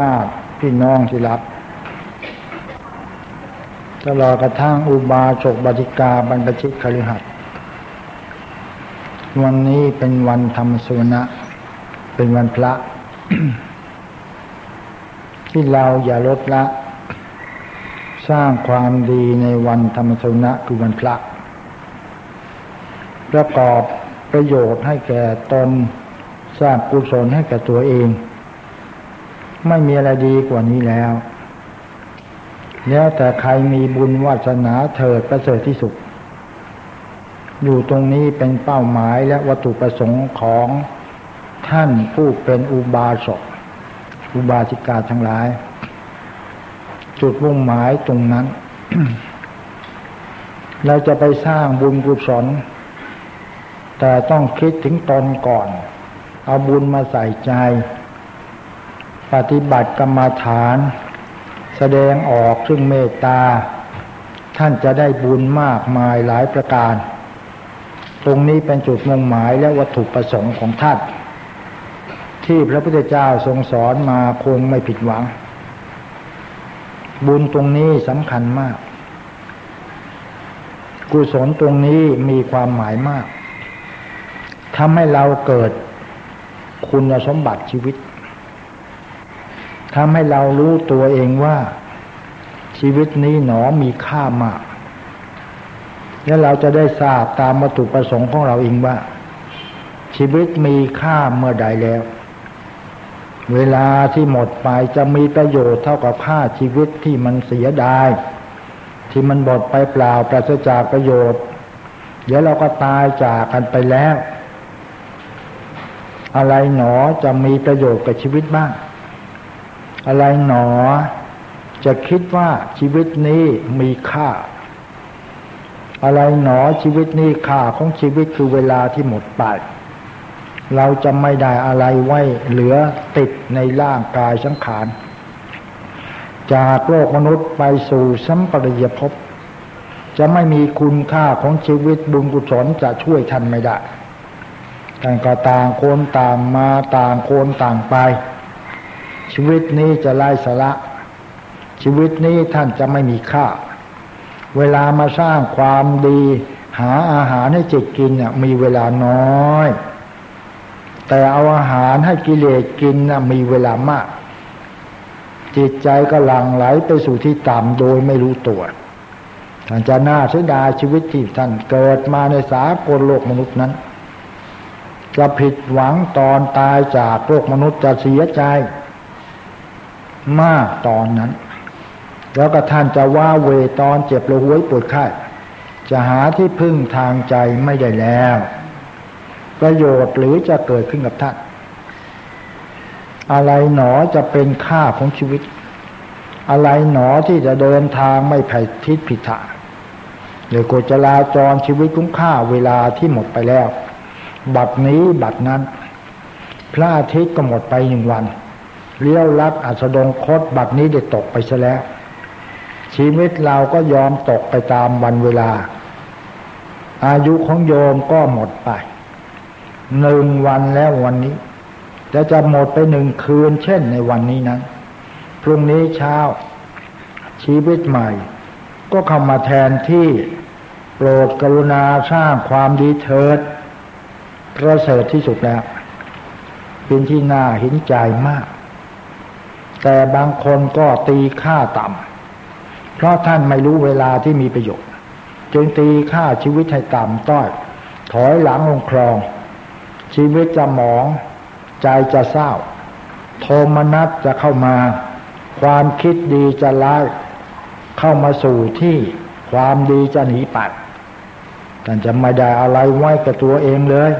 อาพี่น้องที่รักตลอดกระทั่งอุบาสกบติกาบรรพชิตคฤหัสวันนี้เป็นวันธรรมสุนะ เป็นวันพระ ที่เราอย่าลดละ สร้างความดีในวันธรรมสุนะคือวันพระ ประกอบประโยชน์ให้แก่ตนสร้างกุศลให้แก่ตัวเอง ไม่มีอะไรดีกว่านี้แล้ว แล้วแต่ใครมีบุญวาสนาเถิดประเสริฐที่สุด อยู่ตรงนี้เป็นเป้าหมายและวัตถุประสงค์ของท่านผู้เป็นอุบาสกอุบาสิกาทั้งหลาย จุดมุ่งหมายตรงนั้น เราจะไปสร้างบุญกุศลแต่ต้องคิดถึงตนก่อน เอาบุญมาใส่ใจ ปฏิบัติกรรมาฐาน แสดงออกซึ่งเมตตา ท่านจะได้บุญมากมายหลายประการ ตรงนี้เป็นจุดมุ่งหมายและวัตถุประสงค์ของท่าน ที่พระพุทธเจ้าทรงสอนมาคงไม่ผิดหวัง บุญตรงนี้สำคัญมาก กุศลตรงนี้มีความหมายมากทำให้เราเกิดคุณสมบัติชีวิต ทำให้เรารู้ตัวเองว่า ชีวิตนี้หนอมีค่ามาก และเราจะได้ทราบตามวัตถุประสงค์ของเราเองว่า ชีวิตมีค่าเมื่อใดแล้ว เวลาที่หมดไปจะมีประโยชน์เท่ากับค่าชีวิตที่มันเสียดายที่มันหมดไปเปล่าปราศจากประโยชน์ เดี๋ยวเราก็ตายจากกันไปแล้ว อะไรหนอจะมีประโยชน์กับชีวิตบ้าง อะไรหนอ จะคิดว่าชีวิตนี้มีค่า อะไรหนอชีวิตนี้ค่าของชีวิตคือเวลาที่หมดไป เราจะไม่ได้อะไรไว้เหลือติดในร่างกายสังขารจากโลกมนุษย์ไปสู่สัมปรยภพจะไม่มีคุณค่าของชีวิตบุญกุศลจะช่วยท่านไม่ได้ท่านก็ต่างโคนต่างมาต่างโคนต่างไป ชีวิตนี้จะไล่สละชีวิตนี้ท่านจะไม่มีค่า เวลามาสร้างความดี หาอาหารให้จิตกินเนี่ยมีเวลาน้อย แต่เอาอาหารให้กิเลสกินน่ะมีเวลามาก จิตใจก็หลั่งไหลไปสู่ที่ต่ำโดยไม่รู้ตัวท่านจะน่าเสียดายชีวิตที่ท่านเกิดมาในสากลโลกมนุษย์นั้นจะผิดหวังตอนตายจากโลกมนุษย์จะเสียใจ มากตอนนั้น แล้วก็ท่านจะว่าเวตอนเจ็บระหวยปวดไข้จะหาที่พึ่งทางใจไม่ได้แล้ว ประโยชน์หรือจะเกิดขึ้นกับท่าน อะไรหนอจะเป็นค่าของชีวิต อะไรหนอที่จะเดินทางไม่ผิดทิศผิดทางหรือโกจลาจรชีวิตคุ้มค่าเวลาที่หมดไปแล้ว บัดนี้บัดนั้น พระอาทิตย์ก็หมดไปหนึ่งวัน เลี้ยวลัดอัสดงคตบัดนี้ได้ตกไปซะแล้ว ชีวิตเราก็ยอมตกไปตามวันเวลา อายุของโยมก็หมดไปหนึ่งวันแล้ววันนี้จะจะหมดไปหนึ่งคืน เช่นในวันนี้นั้น พรุ่งนี้เช้า ชีวิตใหม่ ก็เข้ามาแทนที่โปรดกรุณาสร้างความดีเถิดประเสริฐที่สุดแล้ว เป็นที่น่าเห็นใจมาก แต่บางคนก็ตีค่าต่ำเพราะท่านไม่รู้เวลาที่มีประโยชน์ จึงตีค่าชีวิตให้ต่ำต้อย ถอยหลังลงคลอง ชีวิตจะหมอง ใจจะเศร้า โทมนัสจะเข้ามา ความคิดดีจะร้ายเข้ามาสู่ที่ความดีจะหนีไปท่านจะไม่ได้อะไรไว้กับตัวเองเลย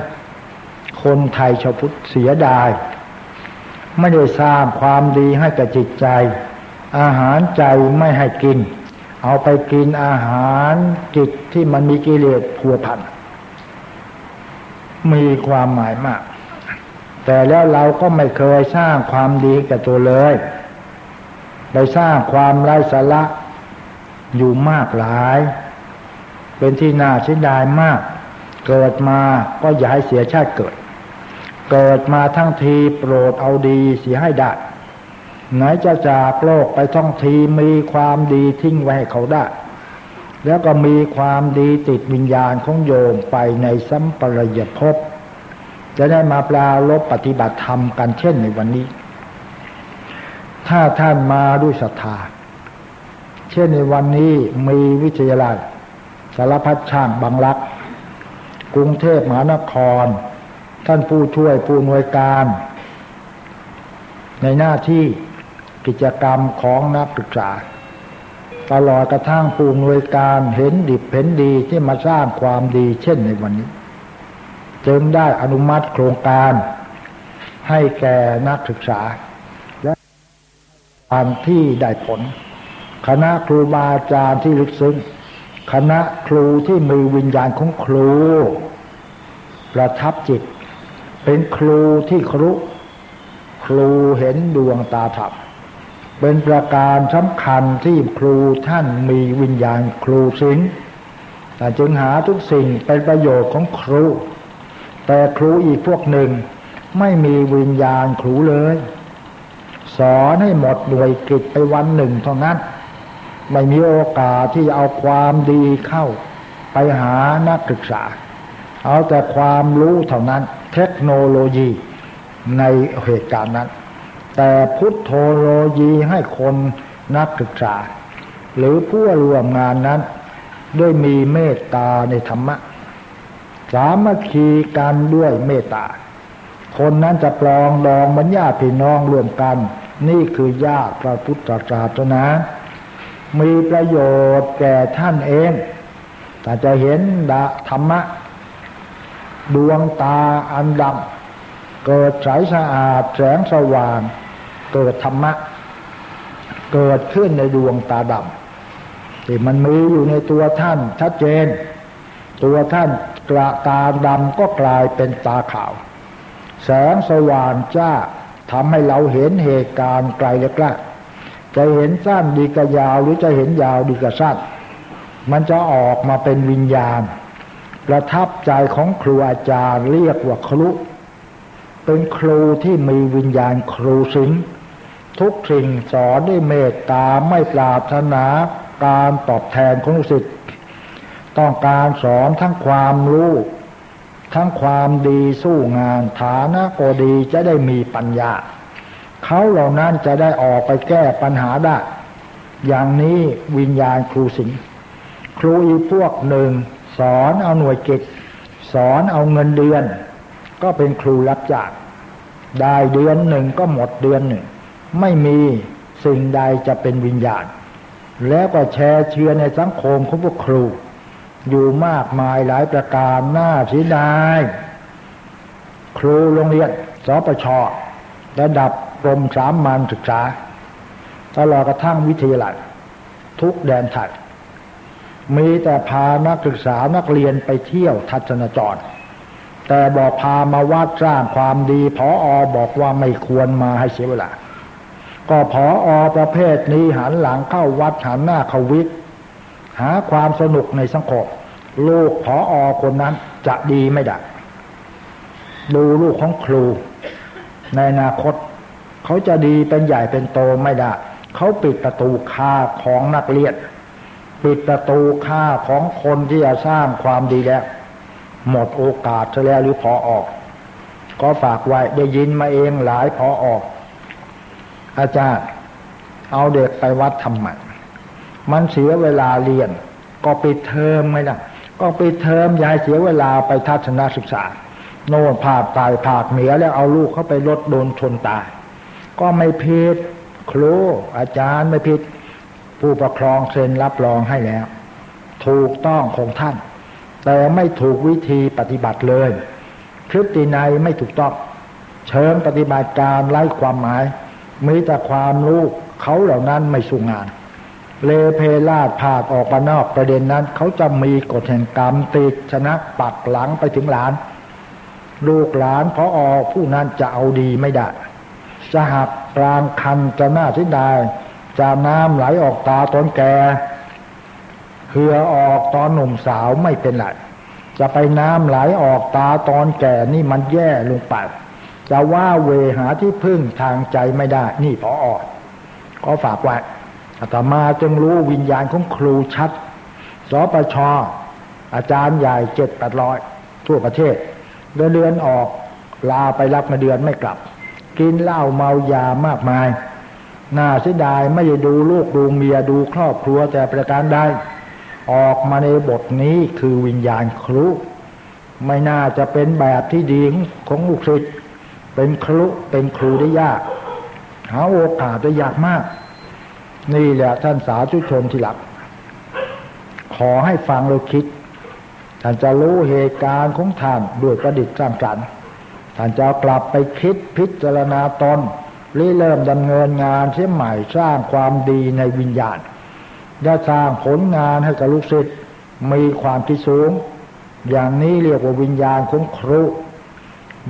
คนไทยชาวพุทธเสียดาย ไม่ได้สร้างความดีให้กับจิตใจ อาหารใจไม่ให้กิน เอาไปกินอาหารจิตที่มันมีกิเลสพัวพัน มีความหมายมาก แต่แล้วเราก็ไม่เคยสร้างความดีกับตัวเลยไปสร้างความไร้สาระอยู่มากหลาย เป็นที่น่าเสียดายมาก เกิดมาก็อย่าให้เสียชาติเกิด เกิดมาทั้งทีโปรดเอาดีเสียให้ได้ไหนจะจากโลกไปท่องทีมีความดีทิ้งไว้ให้เขาได้ แล้วก็มีความดีติดวิญญาณของโยมไปในสัมปรายภพ จะได้มาปลาลบปฏิบัติธรรมกันเช่นในวันนี้ ถ้าท่านมาด้วยศรัทธา เช่นในวันนี้มีวิทยาลัยสารพัดช่างบางรัก กรุงเทพมหานคร ท่านผู้ช่วยผู้หน่วยการ ในหน้าที่กิจกรรมของนักศึกษา ตลอดกระทั่งผู้หน่วยการเห็นดิบเห็นดีที่มาสร้างความดีเช่นในวันนี้ จึงได้อนุมัติโครงการให้แก่นักศึกษา และการที่ได้ผล คณะครูบาอาจารย์ที่ลึกซึ้งคณะครูที่มีวิญญาณของครู ประทับจิต เป็นครูที่ครุ ครูเห็นดวงตาถับเป็นประการสำคัญที่ครูท่านมีวิญญาณครูสิงแต่จึงหาทุกสิ่งเป็นประโยชน์ของครู แต่ครูอีกพวกหนึ่งไม่มีวิญญาณครูเลย สอนให้หมดหน่วยกิจไปวันหนึ่งเท่านั้น ไม่มีโอกาสที่เอาความดีเข้าไปหานักศึกษา เอาแต่ความรู้เท่านั้น เทคโนโลยีในเหตุการณ์นั้น แต่พุทโธโลยีให้คนนักศึกษา หรือผู้ร่วมงานนั้น ด้วยมีเมตตาในธรรมะ สามัคคีกันด้วยเมตตา คนนั้นจะปลองดองบัญญาพี่น้องรวมกัน นี่คือญาติพระพุทธศาสนามีประโยชน์แก่ท่านเองแต่จะเห็นดาธรรมะ ดวงตาอันดำเกิดใสสะอาดแสงสว่าง เกิดธรรมะ เกิดขึ้นในดวงตาดำที่มันมีอยู่ในตัวท่านชัดเจน ตัวท่านกระตาดำก็กลายเป็นตาขาว แสงสว่างจ้าทำให้เราเห็นเหตุการณ์ไกลเล็กละจะเห็นสั้นดีกับยาวหรือจะเห็นยาวดีกับสั้นมันจะออกมาเป็นวิญญาณ ประทับใจของครูอาจารย์เรียกว่าครุเป็นครูที่มีวิญญาณครูสิงทุกสิ่งสอนด้วยเมตตาไม่ปราถนาการตอบแทนของลูกศิษย์ต้องการสอนทั้งความรู้ ทั้งความดีสู้งานฐานะก็ดีจะได้มีปัญญา เขาเหล่านั้นจะได้ออกไปแก้ปัญหาได้ อย่างนี้วิญญาณครูสิงครูอีกพวกหนึ่ง สอนเอาหน่วยกิจ สอนเอาเงินเดือน ก็เป็นครูรับจ้างได้เดือนหนึ่งก็หมดเดือนหนึ่ง ไม่มีสิ่งใดจะเป็นวิญญาณ แล้วก็แชร์เชื้อในสังคมของพวกครู อยู่มากมายหลายประการหน้าสีดายครูโรงเรียนสปชระดับกรมสามัญศึกษา ตลอดกระทั่งวิทยาลัยทุกแดนไทย มีแต่พานักศึกษานักเรียนไปเที่ยวทัศนจร แต่บอกพามาวัดสร้างความดีพออบอกว่าไม่ควรมาให้เสียเวลา ก็พออประเภทนี้หันหลังเข้าวัดหันหน้าเขาวิทย์หาความสนุกในสังคมลูกพออคนนั้นจะดีไม่ได้ดูลูกของครู ในอนาคต เขาจะดีเป็นใหญ่เป็นโตไม่ได้ เขาปิดประตูคาของนักเรียน ปิดประตูค่าของคนที่จะสร้างความดีแล้ว หมดโอกาสแล้วหรือพอออก ก็ฝากไว้ได้ยินมาเองหลายพอออก อาจารย์เอาเด็กไปวัดทำไมมันเสียเวลาเรียน ก็ปิดเทอมไม่ได้ก็ปิดเทอมยายเสียเวลาไปทัศนศึกษา โน่นภาคตายภาคเหนือแล้วเอาลูกเข้าไปรถโดนชนตาย ก็ไม่ผิดครูอาจารย์ไม่ผิด ผู้ปกครองเซ็นรับรองให้แล้ว ถูกต้องของท่าน แต่ไม่ถูกวิธีปฏิบัติเลยคริสตินัยไม่ถูกต้อง เชิญปฏิบัติการไร้ความหมาย มีแต่ความรู้เขาเหล่านั้นไม่สู้งาน เลเพลาดผาดออกมานอกประเด็นนั้น เขาจะมีกฎแห่งกรรมติดชนะปักหลังไปถึงหลาน ลูกหลานพอออกผู้นั้นจะเอาดีไม่ได้สหับกลางคันจะน่าสิดาย จะน้ำไหลออกตาตอนแก่เหือออกตอนหนุ่มสาวไม่เป็นไรจะไปน้ำไหลออกตาตอนแก่นี่มันแย่ลงไปจะว่าเวหาที่พึ่งทางใจไม่ได้ นี่พอออกก็ฝากไว้อาตมาจึงรู้วิญญาณของครูชัด สปชอาจารย์ใหญ่เจ็ดแปดร้อยทั่วประเทศเดือนเดือนออกลาไปรับมาเดือนไม่กลับ กินเหล้าเมายามากมาย น่าเสียดายไม่ได้ดูลูกดูเมียดูครอบครัวแต่ประการใดออกมาในบทนี้คือวิญญาณครูไม่น่าจะเป็นแบบที่ดีของลูกศิษย์เป็นครูเป็นครูได้ยาก หาโอกาสได้ยากมาก นี่แหละท่านสาธุชนที่หลัก ขอให้ฟังเราคิด ท่านจะรู้เหตุการณ์ของท่านด้วยประดิษฐ์สร้างสรรค์ท่านจะกลับไปคิดพิจารณาตน ริเริ่มดำเนินงานเสียใหม่สร้างความดีในวิญญาณได้สร้างผลงานให้กับลูกศิษย์มีความที่สูง อย่างนี้เรียกว่าวิญญาณของครู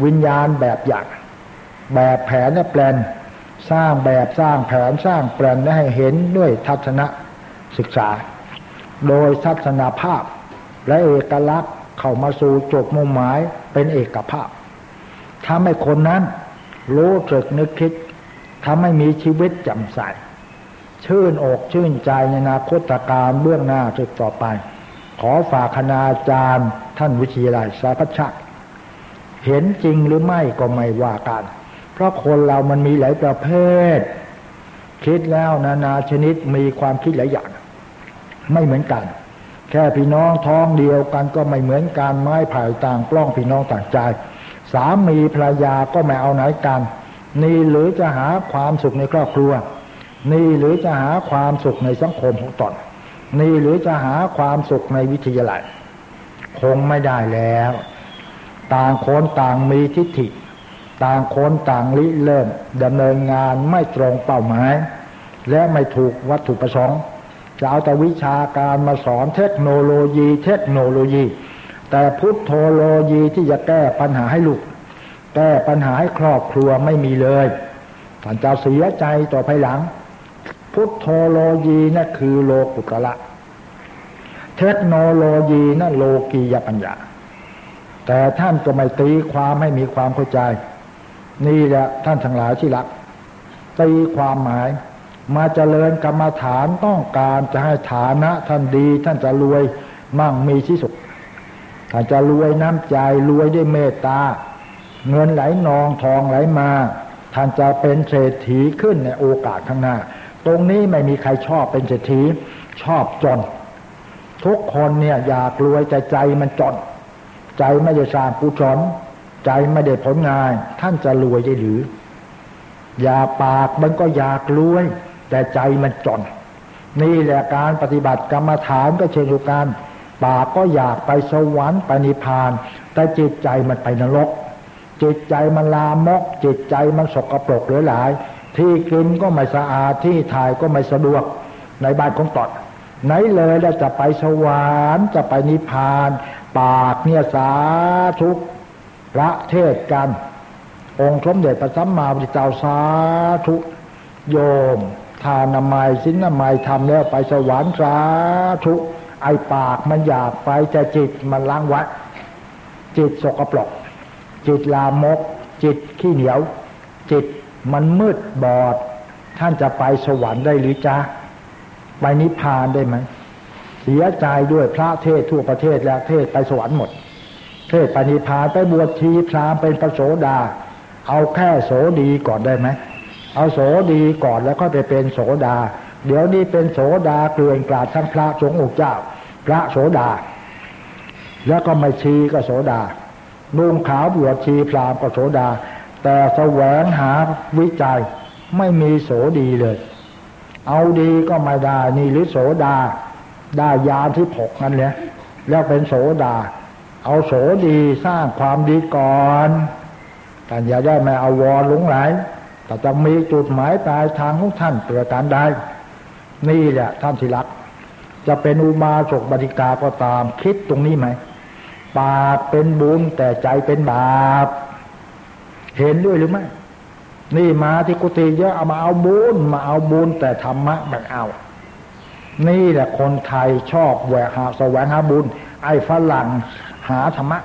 วิญญาณแบบอย่าง แบบแผนและแปลน สร้างแบบสร้างแผนสร้างแปลนให้เห็นด้วยทัศนะศึกษา โดยทัศนาภาพ และเอกลักษณ์เข้ามาสู่จุดมุ่งหมายเป็นเอกภาพทำให้คนนั้นรู้สึกนึกคิด ทำให้มีชีวิตจำใส ชื่นอกชื่นใจในนาคตการเบื้องหน้าสึกต่อไป ขอฝากคณาจารย์ท่านวิทยาลัยสาพัชะเห็นจริงหรือไม่ก็ไม่ว่ากัน เพราะคนเรามันมีหลายประเภท คิดแล้วนานาชนิดมีความคิดหลายอย่าง ไม่เหมือนกัน แค่พี่น้องท้องเดียวกันก็ไม่เหมือนกันไม้ไผ่ต่างปล้องพี่น้องต่างใจ สามีภรรยาก็ไม่เอาไหนกัน นี่หรือจะหาความสุขในครอบครัว นี่หรือจะหาความสุขในสังคมของตนนี่หรือจะหาความสุขในวิทยาลัย คงไม่ได้แล้ว ต่างคนต่างมีทิฏฐิ ต่างคนต่างริเริ่มดำเนินงานไม่ตรงเป้าหมาย และไม่ถูกวัตถุประสงค์จะเอาแต่วิชาการมาสอนเทคโนโลยี เทคโนโลยี แต่พุทธโลยีที่จะแก้ปัญหาให้ลูก แก้ปัญหาให้ครอบครัวไม่มีเลยท่านจะเสียใจต่อภายหลัง พุทโธโลยีนั่นคือโลกุตละเทคโนโลยีนั่นโลกียปัญญา แต่ท่านก็ไม่ตีความให้มีความเข้าใจ นี่แหละท่านทั้งหลายที่รัก ตีความหมายมาเจริญกรรมฐานต้องการจะให้ฐานะท่านดี ท่านจะรวยมั่งมีที่สุดท่านจะรวยน้ำใจรวยด้วยเมตตา เงินไหลนองทองไหลมาท่านจะเป็นเศรษฐีขึ้นในโอกาสข้างหน้า ตรงนี้ไม่มีใครชอบเป็นเศรษฐีชอบจน ทุกคนเนี่ยอยากรวยใจใจมันจน ใจไม่ได้สร้างกุศลใจไม่ได้ผลงาน ท่านจะรวยได้หรือ อย่าปากมันก็อยากรวย แต่ใจมันจน นี่แหละการปฏิบัติกรรมฐานก็เช่นเดียวกันปากก็อยากไปสวรรค์ไปนิพพาน แต่จิตใจมันไปนรก จิตใจมันลามก จิตใจมันสกปรกเหลือหลาย ที่กินก็ไม่สะอาดที่ถ่ายก็ไม่สะดวกในบ้านของตอดไหนเลยแล้วจะไปสวรรค์จะไปนิพพาน ปากเนี่ยสาธุพระเทศกัน องค์สมเด็จพระสัมมาสัมพุทธเจ้าสาธุโยมทานามัยสินนามัยทำแล้วไปสวรรค์สาธุไอปากมันอยากไปแต่จิตมันล้างวัดจิตสกปรก จิตลามก จิตขี้เหนียว จิตมันมืดบอด ท่านจะไปสวรรค์ได้หรือจ๊ะไปนิพพานได้ไหมเสียใจด้วยพระเทศทั่วประเทศแล้วเทศไปสวรรค์หมด เทศไปนิพพานไปบวชชีพรามเป็นพระโสดา เอาแค่โสดีก่อนได้ไหมเอาโสดีก่อนแล้วก็ไปเป็นโสดา เดี๋ยวนี้เป็นโสดาเกลื่อนกลาดทั้งพระสงฆ์องค์เจ้า พระโสดา แล้วก็ไม่ชีก็โสดา นุ่งขาวบวชชีพรามก็โสดา แต่แสวงหาวิจัยไม่มีโสดีเลย เอาดีก็ไม่ได้นี่หรือโสดา ได้ยาที่ผกนั่นเลยแล้วเป็นโสดา เอาโสดีสร้างความดีก่อนแต่อย่าได้ไม่เอาวอลงไหลแต่จะมีจุดหมายปลายทางของท่านเประการได้ นี่แหละท่านที่รัก จะเป็นอุมาสกบริกาก็ตามคิดตรงนี้ไหม ปากเป็นบุญแต่ใจเป็นบาป เห็นด้วยหรือไม่ นี่มาที่กุฏิเยอะเอามาเอาบุญมาเอาบุญแต่ธรรมะไม่เอา นี่แหละคนไทยชอบแหวกหาแสวงหาบุญ ไอ้ฝรั่งหาธรรมะ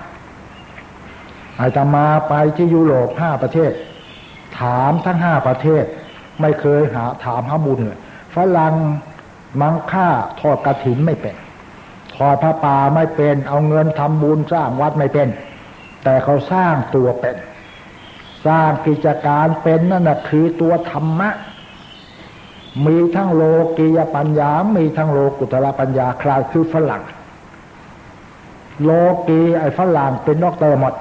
ไอ้ธรรมาไปที่ยุโรปห้าประเทศ ถามทั้งห้าประเทศ ไม่เคยหาถามหาบุญเลยฝรั่งมังค่าทอดกระถินไม่เป็น ทอดพระป่าไม่เป็น เอาเงินทำบุญสร้างวัดไม่เป็น แต่เขาสร้างตัวเป็น สร้างกิจการเป็นนั่นแหะคือตัวธรรมะ มีทั้งโลกียปัญญา มีทั้งโลกุตระปัญญาคลายคือฝรั่งโลกีไอ้ฝรั่งเป็นนอกเตอร์หมด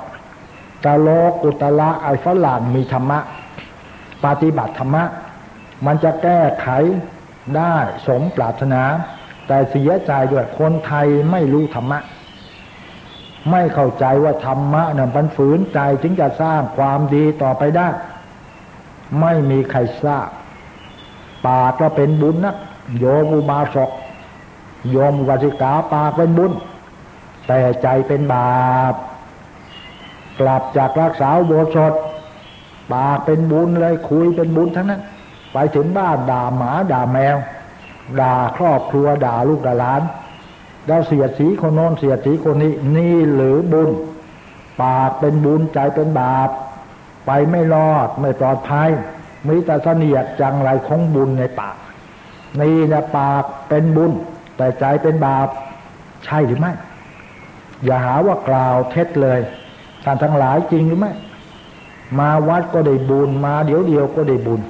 แต่โลกุตละไอ้ฝรั่งมีธรรมะ ปฏิบัติธรรมะ มันจะแก้ไขได้สมปรารถนา แต่เสียใจด้วยคนไทยไม่รู้ธรรมะ ไม่เข้าใจว่าธรรมะนั่นมันฝืนใจถึงจะสร้างความดีต่อไปได้ ไม่มีใครทราบปากก็เป็นบุญนะโยมุบาสกโยมวสิกาปากเป็นบุญ แต่ใจเป็นบาป กลับจากรักษาโบสถปากเป็นบุญเลยคุยเป็นบุญทั้งนั้น ไปถึงบ้านด่าหมาด่าแมว ด่าครอบครัวด่าลูกด่าหลานแล้วเสียสีคนโน้นเสียสีคนนี้ นี่หรือบุญ ปากเป็นบุญใจเป็นบาป ไปไม่รอดไม่ปลอดภัยมีแต่เสนียดจังไรของบุญในปาก นี่นะปากเป็นบุญ แต่ใจเป็นบาป ใช่หรือไม่ อย่าหาว่ากล่าวเท็จเลยท่านทั้งหลายจริงหรือไม่มาวัดก็ได้บุญมาเดี๋ยวเดียวก็ได้บุญ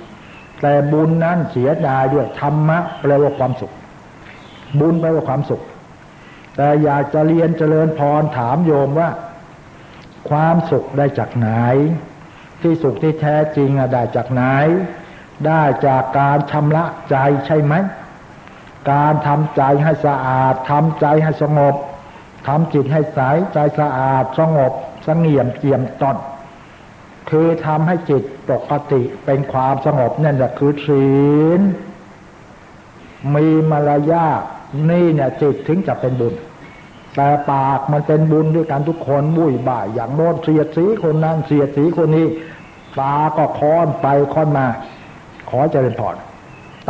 แต่บุญนั้นเสียดายด้วยธรรมะแปลว่าความสุข บุญแปลว่าความสุข แต่อยากจะเรียนเจริญพรถามโยมว่า ความสุขได้จากไหน ที่สุขที่แท้จริงอะได้จากไหน ได้จากการชำระใจใช่ไหมการทำใจให้สะอาดทำใจให้สงบทำจิตให้ใสใจสะอาดสงบสงเงียมเจียมตอน คือทำให้จิตปกติเป็นความสงบนั่นแหละคือศีลมีมารยาทนี่เนี่ยจิตถึงจะเป็นบุญ แต่ปากมันเป็นบุญด้วยกันทุกคนบุยบ่ายอย่างโน้นเสียดสีคนนั้นเสียดสีคนนี้ตาก็ค้อนไปค้อนมา ขอเจริญพร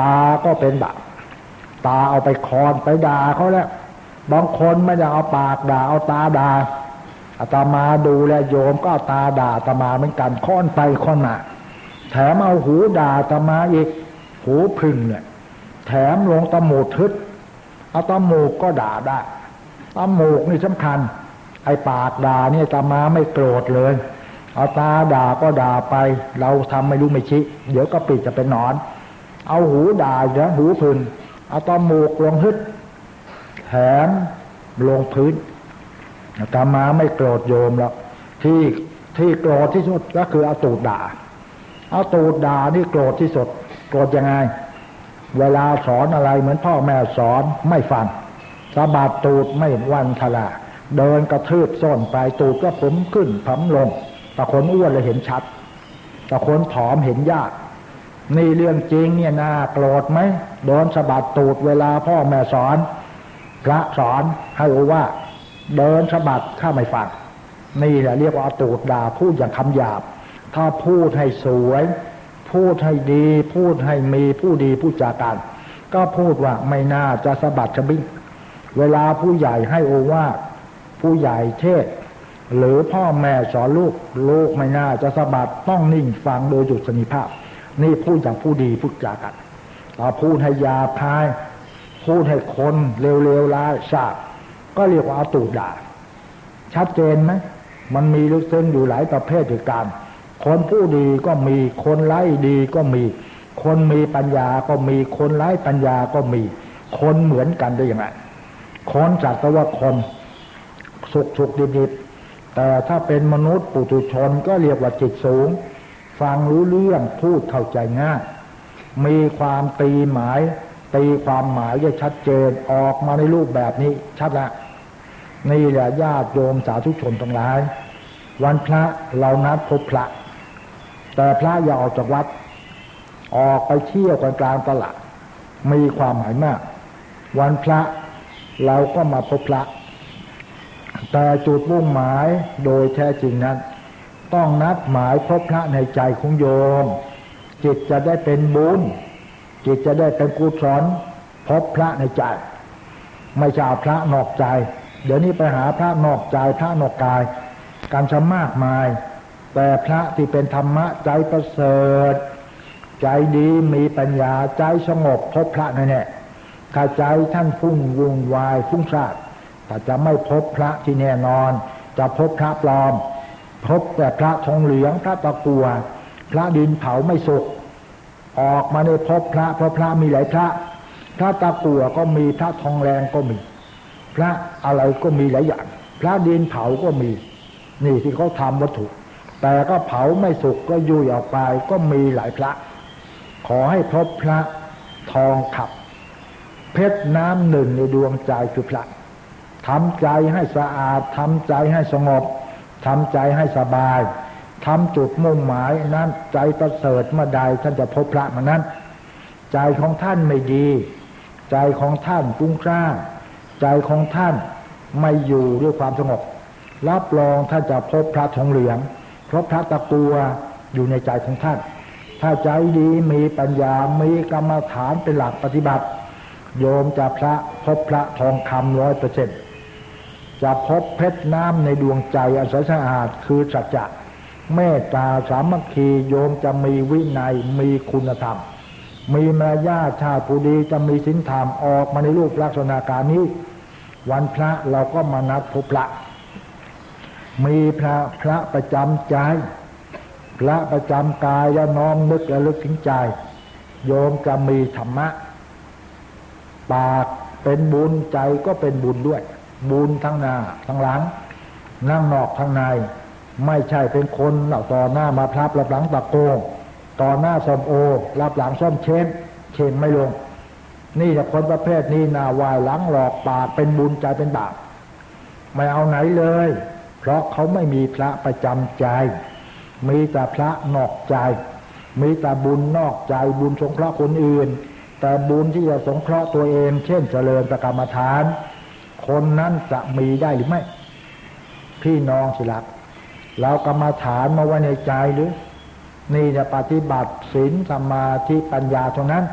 ตาก็เป็นบาปตาเอาไปค้อนไปด่าเขาแล้วบางคนไม่ได้เอาปากด่าเอาตาด่า อาตมาดูแลโยมก็ตาด่าอาตมาเหมือนกันค้อนไปค้อนมาแถมเอาหูด่าอาตมาอีก หูพึ่งเนี่ยแถมลงตะหมูทึดเอาตะหมูกก็ด่าได้ตะหมูกนี่สำคัญ ไอ้ปากด่าเนี่ยตามาไม่โกรธเลย เอาตาด่าก็ด่าไป เราทำไม่รู้ไม่ชี้เดี๋ยวก็ปิดจะเป็นนอน เอาหูด่าเดี๋ยวหูพึ่งเอาตะหมูกลงฮึดแถมลงพื้น ตามาไม่โกรธโยมแล้วที่ที่โกรธที่สุดก็คือเอาตูดด่า เอาตูดด่านี่โกรธที่สุด โกรธยังไง เวลาสอนอะไรเหมือนพ่อแม่สอนไม่ฟังสะบัดตูดไม่วันทลาเดินกระทืบส้นไปตูดก็ผมขึ้นผมลง แต่คนอ้วนเลยเห็นชัด แต่คนผอมเห็นยาก นี่เรื่องจริงเนี่ยน่าโกรธไหมโดนสะบัดตูดเวลาพ่อแม่สอน พระสอนให้รู้ว่า เดินสะบัดข้าไม่ฟัง นี่แหละเรียกว่าตูดด่าพูดอย่างคำหยาบ ถ้าพูดให้สวย พูดให้ดี พูดให้มีผู้ดีผู้จาการก็พูดว่าไม่น่าจะสะบัดจะบิ้งเวลาผู้ใหญ่ให้โอวาทผู้ใหญ่เทศ หรือพ่อแม่สอนลูกลูกไม่น่าจะสะบัดต้องนิ่งฟังโดยจุดสนิภาพ นี่พูดอย่างผู้ดีผู้จาการเราพูดให้ยาพาย พูดให้คนเร็วๆร้ายทราบ ก็เรียกว่าเอาตูดด่า ชัดเจนไหมมันมีลึกซึ้งอยู่หลายประเภทด้วยกัน คนผู้ดีก็มีคนไร้ดีก็มี คนมีปัญญาก็มีคนไร้ปัญญาก็มี คนเหมือนกันได้ยังไงคนจัดก็ว่าคนสุขสุขดิบดิบแต่ถ้าเป็นมนุษย์ปุถุชนก็เรียกว่าจิตสูง ฟังรู้เรื่องพูดเข้าใจง่ายมีความตีหมาย ตีความหมายได้ชัดเจนออกมาในรูปแบบนี้ชัดแล้ว นี่แหละญาติโยมสาธุชนทั้งหลาย วันพระเรานัดพบพระ แต่พระอย่าออกจากวัด ออกไปเที่ยวกันกลางตลาดมีความหมายมาก วันพระเราก็มาพบพระ แต่จุดมุ่งหมายโดยแท้จริงนั้น ต้องนัดหมายพบพระในใจของโยม จิตจะได้เป็นบุญจิตจะได้เป็นกุศลพบพระในใจ ไม่ใช่พระนอกใจ เดี๋ยวนี้ไปหาพระนอกใจพระนอกกายการชำมากมาย แต่พระที่เป็นธรรมะใจประเสริฐ ใจดีมีปัญญาใจสงบพบพระแน่ๆถ้าใจท่านฟุ้งวุ่นวายฟุ้งซ่านแต่จะไม่พบพระที่แน่นอน จะพบพระปลอม พบแต่พระทองเหลืองพระตะกัว พระดินเผาไม่สุกออกมาในพบพระเพราะพระมีหลายพระ พระตะกัวก็มีพระทองแรงก็มี พระอะไรก็มีหลายอย่าง พระดินเผาก็มี นี่ที่เขาทำวัตถุ แต่ก็เผาไม่สุกก็ยุ่ยออกไปก็มีหลายพระ ขอให้พบพระทองขับ เพชรน้ำหนึ่งในดวงใจคือพระทำใจให้สะอาดทำใจให้สงบทำใจให้สบายทำจุดมุ่งหมายนั้นใจประเสริฐเมื่อใดท่านจะพบพระมานั้น ใจของท่านไม่ดี ใจของท่านฟุ้งซ่าน ใจของท่านไม่อยู่ด้วยความสงบรับรองท่านจะพบพระทองเหลืองเพราะพระตะกัวอยู่ในใจของท่าน ถ้าใจดีมีปัญญา มีกรรมฐานเป็นหลักปฏิบัติ โยมจะพระพบพระทองคำร้อยเปอร์เซ็นต์จะพบเพชรน้ำในดวงใจอันสะอาดคือสัจจะเมตตาสามัคคีโยมจะมีวินัยมีคุณธรรม มีมารยาชาติผู้ดีจะมีสินธรรมออกมาในรูปลักษณะการนี้ วันพระเราก็มานัดพบพระ มีพระพระประจำใจ พระประจำกายและน้อมนึกและลึกถึงใจ โยมจะมีธรรมะ ปากเป็นบุญใจก็เป็นบุญด้วย บุญทั้งหน้าทั้งหลัง นั่งนอกทั้งใน ไม่ใช่เป็นคนเราต่อหน้ามาพลับรับหลังตะโกต่อหน้าสมโอรับหลังส้มเชนเชนไม่ลง นี่แหละคนประเภทนี้นาวายหลังหลอกปากเป็นบุญใจเป็นบาปไม่เอาไหนเลย เพราะเขาไม่มีพระประจำใจ มีแต่พระนอกใจ มีแต่บุญนอกใจบุญสงเคราะห์คนอื่น แต่บุญที่จะสงเคราะห์ตัวเอง เช่นเจริญประกรรมฐาน คนนั้นจะมีได้หรือไม่ พี่น้องสิลักเรากรรมฐานมาไว้ในใจหรือ นี่จะปฏิบัติศีลสมาธิปัญญาตรงนั้น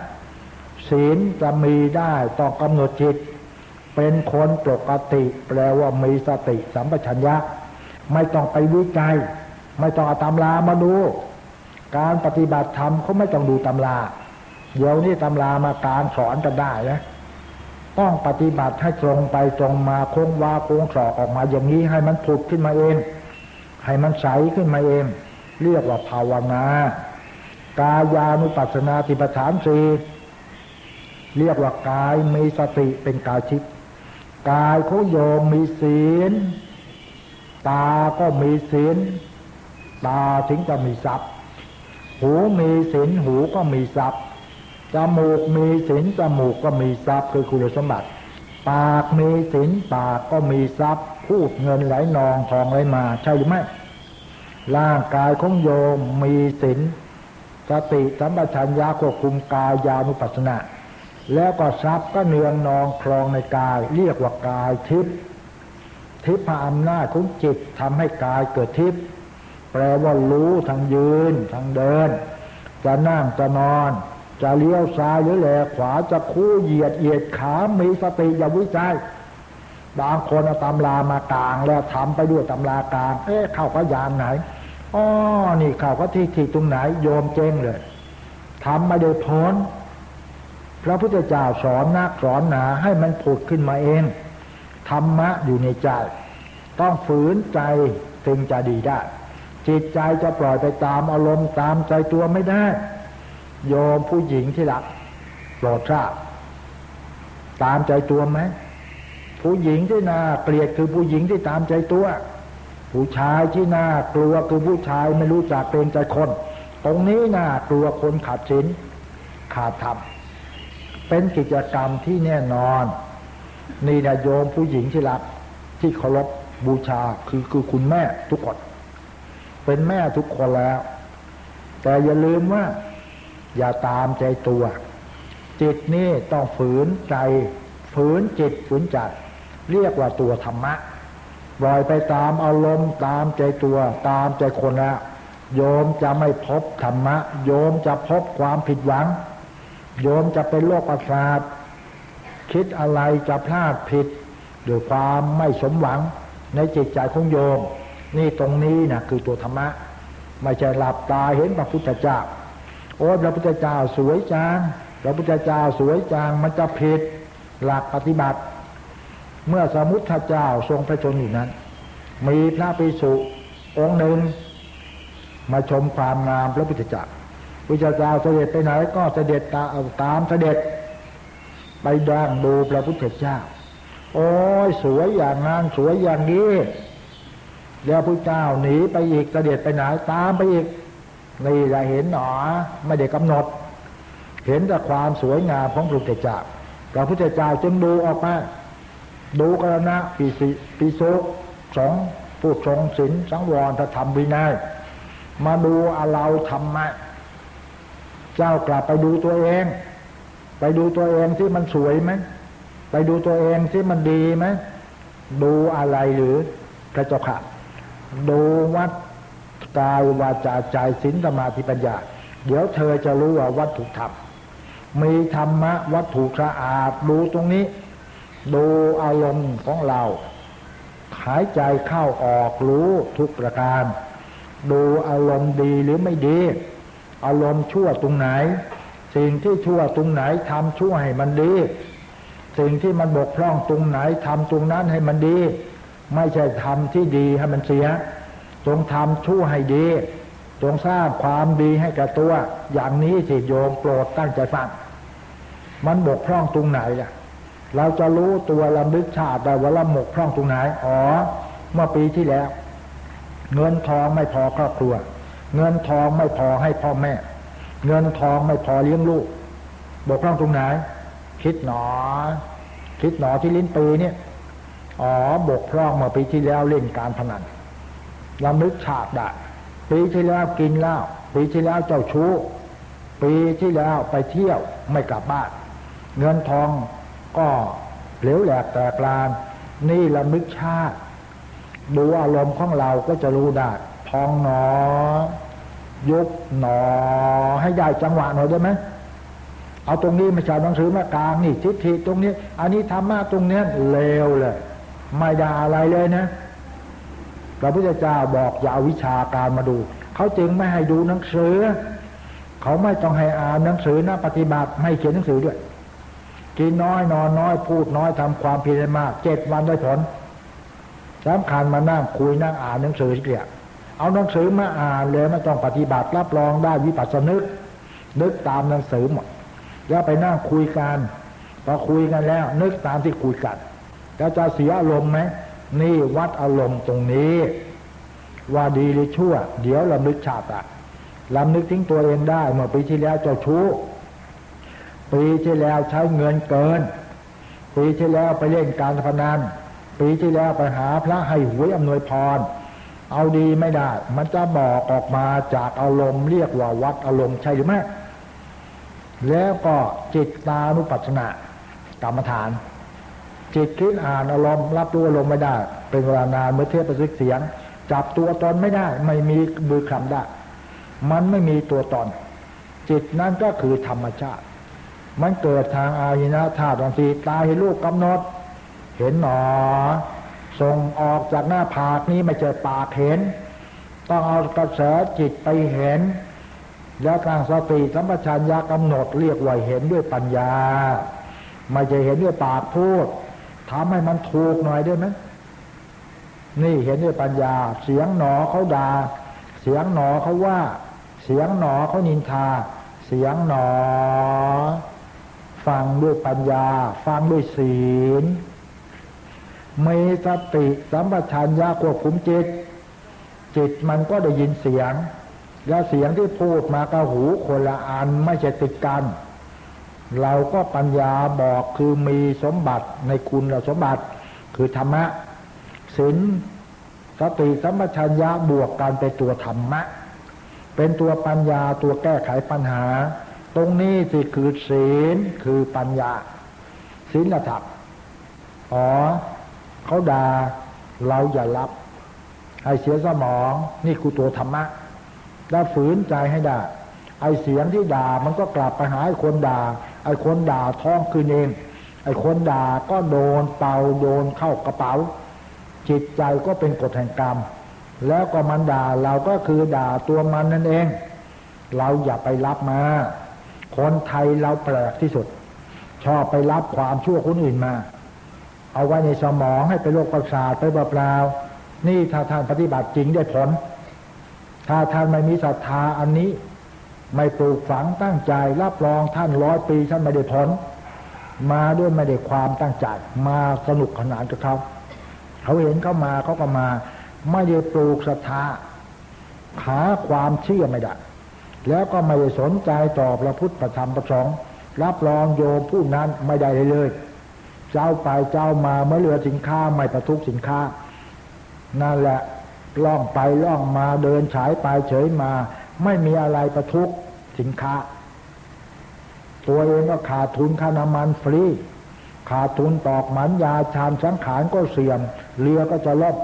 ศีลจะมีได้ต้องกำหนดจิต เป็นคนปกติ แปลว่ามีสติสัมปชัญญะ ไม่ต้องไปวิจัย ไม่ต้องเอาตำรามาดู การปฏิบัติธรรมเขาไม่ต้องดูตำรา เดี๋ยวนี้ตำรามาการสอนกันได้นะต้องปฏิบัติให้ตรงไปตรงมาโค้งวาโค้งสอกออกมาอย่างนี้ให้มันผุดขึ้นมาเอง ให้มันใสขึ้นมาเอง เรียกว่าภาวนา กายานุปัสสนาติปฐานสี เรียกว่ากายมีสติเป็นกายชิพกายเขาโยมมีศีล ตาก็มีศีล ตาถึงจะมีทรัพย์ หูมีศีลหูก็มีทรัพย์ จมูกมีศีลจมูกก็มีทรัพย์คือคุณสมบัติ ปากมีศีลปากก็มีทรัพย์พูดเงินไหลนองทองไหลมาใช่หรือไม่ ร่างกายของโยมมีศีลสติสัมปชัญญะควบคุมกายานุปัสสนา แล้วก็ทรัพย์ก็เนืองนองครองในกาย เรียกว่ากายทิพย์ทิพย์อำนาจของจิตทำให้กายเกิดทิพย์แปลว่ารู้ทางยืนทางเดิน จะนั่งจะนอน จะเลี้ยวซ้ายหรือแหลขวาจะคู่เหยียดเอียดขามีสติอย่าวิจัยบางคนเอาตำรามากลางแล้วทำไปด้วยตำรากลาง เอ๊ะเข้าก็ยานไหนอ๋อนี่เข้าก็ที่ที่ตรงไหนโยมเจ้งเลยทำมาโดยพ้น พระพุทธเจ้าสอนนักสอนหนาให้มันผุดขึ้นมาเอง ธรรมะอยู่ในใจ ต้องฝืนใจถึงจะดีได้ จิตใจจะปล่อยไปตามอารมณ์ตามใจตัวไม่ได้ โยมผู้หญิงที่รักโปรดทราบ ตามใจตัวไหมผู้หญิงที่น่าเกลียดคือผู้หญิงที่ตามใจตัว ผู้ชายที่น่ากลัวคือผู้ชายไม่รู้จักเป็นใจคน ตรงนี้น่ากลัวคนขาดศีลขาดธรรม เป็นกิจกรรมที่แน่นอน นี่นะโยมผู้หญิงที่รักที่เคารพบูชาคือคือคุณแม่ทุกคน เป็นแม่ทุกคนแล้ว แต่อย่าลืมว่า อย่าตามใจตัว จิตนี่ต้องฝืนใจ ฝืนจิตฝืนใจเรียกว่าตัวธรรมะปล่อยไปตามอารมณ์ตามใจตัวตามใจคนละโยมจะไม่พบธรรมะ โยมจะพบความผิดหวัง โยมจะเป็นโรคประสาทคิดอะไรจะพลาดผิดด้วยความไม่สมหวังในจิตใจของโยม นี่ตรงนี้นะคือตัวธรรมะ ไม่ใช่หลับตาเห็นพระพุทธเจ้า โอ้พระพุทธเจ้าสวยจังพระพุทธเจ้าสวยจังมันจะผิดหลักปฏิบัติ เมื่อสมุทธเจ้าทรงพระชนอยู่นั้น มีพระภิกษุองค์หนึ่งมาชมความงามพระพุทธเจ้า พุทธเจ้าเสด็จไปไหนก็เสด็จตาตามเสด็จ ไปดังดูพระพุทธเจ้า โอ้ยสวยอย่างงานสวยอย่างนี้แล้วพระเจ้าหนีไปอีกเสด็จไปไหนตามไปอีกนี่จะเห็นหนอไม่ได้กำหนด เห็นแต่ความสวยงามของพระพุทธเจ้าพระพุทธเจ้าจึงดูออกมาดูกรณะปีสิปีโซสองผู้ทรงศีลสังวรธรรมวินัยมาดูอาเราธรรมะ เจ้ากลับไปดูตัวเอง ไปดูตัวเองที่มันสวยไหมไปดูตัวเองที่มันดีไหมดูอะไรหรือพระเจ้าค่ะ ดูวัดกายวาจาใจศีลสมาธิปัญญา เดี๋ยวเธอจะรู้ว่าวัตถุธรรมมีธรรมะวัตถุสะอาดดูตรงนี้ ดูอารมณ์ของเรา หายใจเข้าออกรู้ทุกประการ ดูอารมณ์ดีหรือไม่ดี อารมณ์ชั่วตรงไหน สิ่งที่ชั่วตรงไหนทำชั่วให้มันดี สิ่งที่มันบกพร่องตรงไหนทำตรงนั้นให้มันดี ไม่ใช่ทำที่ดีให้มันเสียจงทำชั่วให้ดีจงสร้างความดีให้กับตัว อย่างนี้สิโยมโปรดตั้งใจฟังมันบกพร่องตรงไหนล่ะ เราจะรู้ตัวลำลึกชาติแต่ว่าเราหมกพร่องตรงไหน อ๋อ เมื่อปีที่แล้ว เงินทองไม่พอครอบครัว เงินทองไม่พอให้พ่อแม่ เงินทองไม่พอเลี้ยงลูก บกพร่องตรงไหน คิดหนอ คิดหนอที่ลิ้นปีเนี่ยอ๋อบกพร่องเมื่อปีที่แล้วเล่นการพนันลำลึกชาติได้ปีที่แล้วกินเหล้าปีที่แล้วเจ้าชู้ ปีที่แล้วไปเที่ยวไม่กลับบ้าน เงินทองก็เหลวแหลกแต่กลานนี่ลำลึกชาติ ดูอารมณ์ของเราก็จะรู้ได้ ทองหนอ ยุบหนอ ให้ได้จังหวะหน่อยได้ไหมเอาตรงนี้ม่ใช่หนังสือมากลางนี่ทิฏฐิตรงนี้ อันนี้ธรรมะตรงเนี้ยเลวเลย ไม่ได้อะไรเลยนะพระพุทธเจ้าบอกอย่าเอาวิชาการมาดู เขาจึงไม่ให้ดูหนังสือ เขาไม่ต้องให้อ่านหนังสือนะปฏิบัติไม่เขียนหนังสือด้วย กินน้อยนอนน้อยพูดน้อยทำความเพียรมากเจ็ดวันได้ผลสำคัญมานั่งคุยนั่งอ่านหนังสือเกลีย เอาหนังสือมาอ่านเลยไม่ต้องปฏิบัติรับรองได้วิปัสสนึก นึกตามหนังสือหมดแล้วไปนั่งคุยกันพอคุยกันแล้ว นึกตามที่คุยกันแล้วจะเสียอารมณ์ไหมนี่วัดอารมณ์ตรงนี้ ว่าดีหรือชั่ว เดี๋ยวลำลึกชาติอะลำนึกทิ้งตัวเองได้เมื่อปีที่แล้วเจ้าชู้ปีที่แล้วใช้เงินเกิน ปีที่แล้วไปเล่นการพนันปีที่แล้วไปหาพระให้หวยอำนวยพร เอาดีไม่ได้ มันจะบอกออกมาจากอารมณ์เรียกว่าวัดอารมณ์ใช่หรือไม่ แล้วก็จิตตานุปัสสนากรรมฐาน จิตคิดอ่านอารมณ์รับรู้อารมณ์ไม่ได้ เป็นเวลานานเมื่อเทียบประสิทธิ์เสียง จับตัวตนไม่ได้ ไม่มีมือคำได้ มันไม่มีตัวตน จิตนั่นก็คือธรรมชาติ มันเกิดทางอายนะธาตุสีตาเห็นรูปกำหนด เห็นหนอ ส่งออกจากหน้าผากนี้ไม่เจอปากเห็น ต้องเอากระแสจิตไปเห็น แล้วทางสติสัมปชัญญะกำหนดเรียกว่าเห็นด้วยปัญญา ไม่ใช่เห็นด้วยปากพูดทำให้มันถูกหน่อยได้ไหมนี่เห็นด้วยปัญญา เสียงหนอเขาด่าเสียงหนอเขาว่า เสียงหนอเขานินทา เสียงหนอ ฟังด้วยปัญญา ฟังด้วยศีล มีสติสัมปชัญญะควบคุมจิต จิตมันก็ได้ยินเสียง แล้วเสียงที่พูดมากระหูคนละอันไม่ใช่ติดกัน เราก็ปัญญาบอกคือมีสมบัติในคุณสมบัติ คือธรรมะศีลสติสัมปชัญญะบวกกันเป็นตัวธรรมะ เป็นตัวปัญญาตัวแก้ไขปัญหา ตรงนี้สิคือศีลคือปัญญาศีลธรรมอ๋อ เขาด่าเราอย่ารับ ให้เสียสมอง นี่คือตัวธรรมะแล้วฝืนใจให้ได้ไอเสียงที่ด่ามันก็กลับไปหาไอคนด่า ไอ้คนด่าท้องคืนเอง ไอ้คนด่าก็โดนเป่าโดนเข้ากระเป๋า จิตใจก็เป็นกฎแห่งกรรม แล้วก็มันด่าเราก็คือด่าตัวมันนั่นเอง เราอย่าไปรับมา คนไทยเราแปลกที่สุด ชอบไปรับความชั่วคนอื่นมา เอาไว้ในสมองให้เป็นโรคประสาทไปเปล่าๆนี่ถ้าท่านปฏิบัติจริงได้ผล ถ้าท่านไม่มีศรัทธาอันนี้ ไม่ปลูกฝังตั้งใจรับรองท่านร้อยปีท่านไม่ได้ผล มาด้วยไม่ได้ความตั้งใจมาสนุกขนาดกับเขาเขาเห็นเขามาเขาก็มาไม่ได้ปลูกศรัทธาหาความเชื่อไม่ได้แล้วก็ไม่ได้สนใจต่อพระพุทธธรรมประสงค์รับรองโยมผู้นั้นไม่ได้เลย เจ้าไปเจ้ามาเมื่อเรือสินค้าไม่ประทุกสินค้า นั่นแหละล่องไปล่องมาเดินฉายไปเฉยมา ไม่มีอะไรประทุกสินค้า ตัวเองก็ขาดทุนค่าน้ำมันฟรีขาดทุนตอกหมันยาชานสังขารก็เสี่ยมเรือก็จะลบ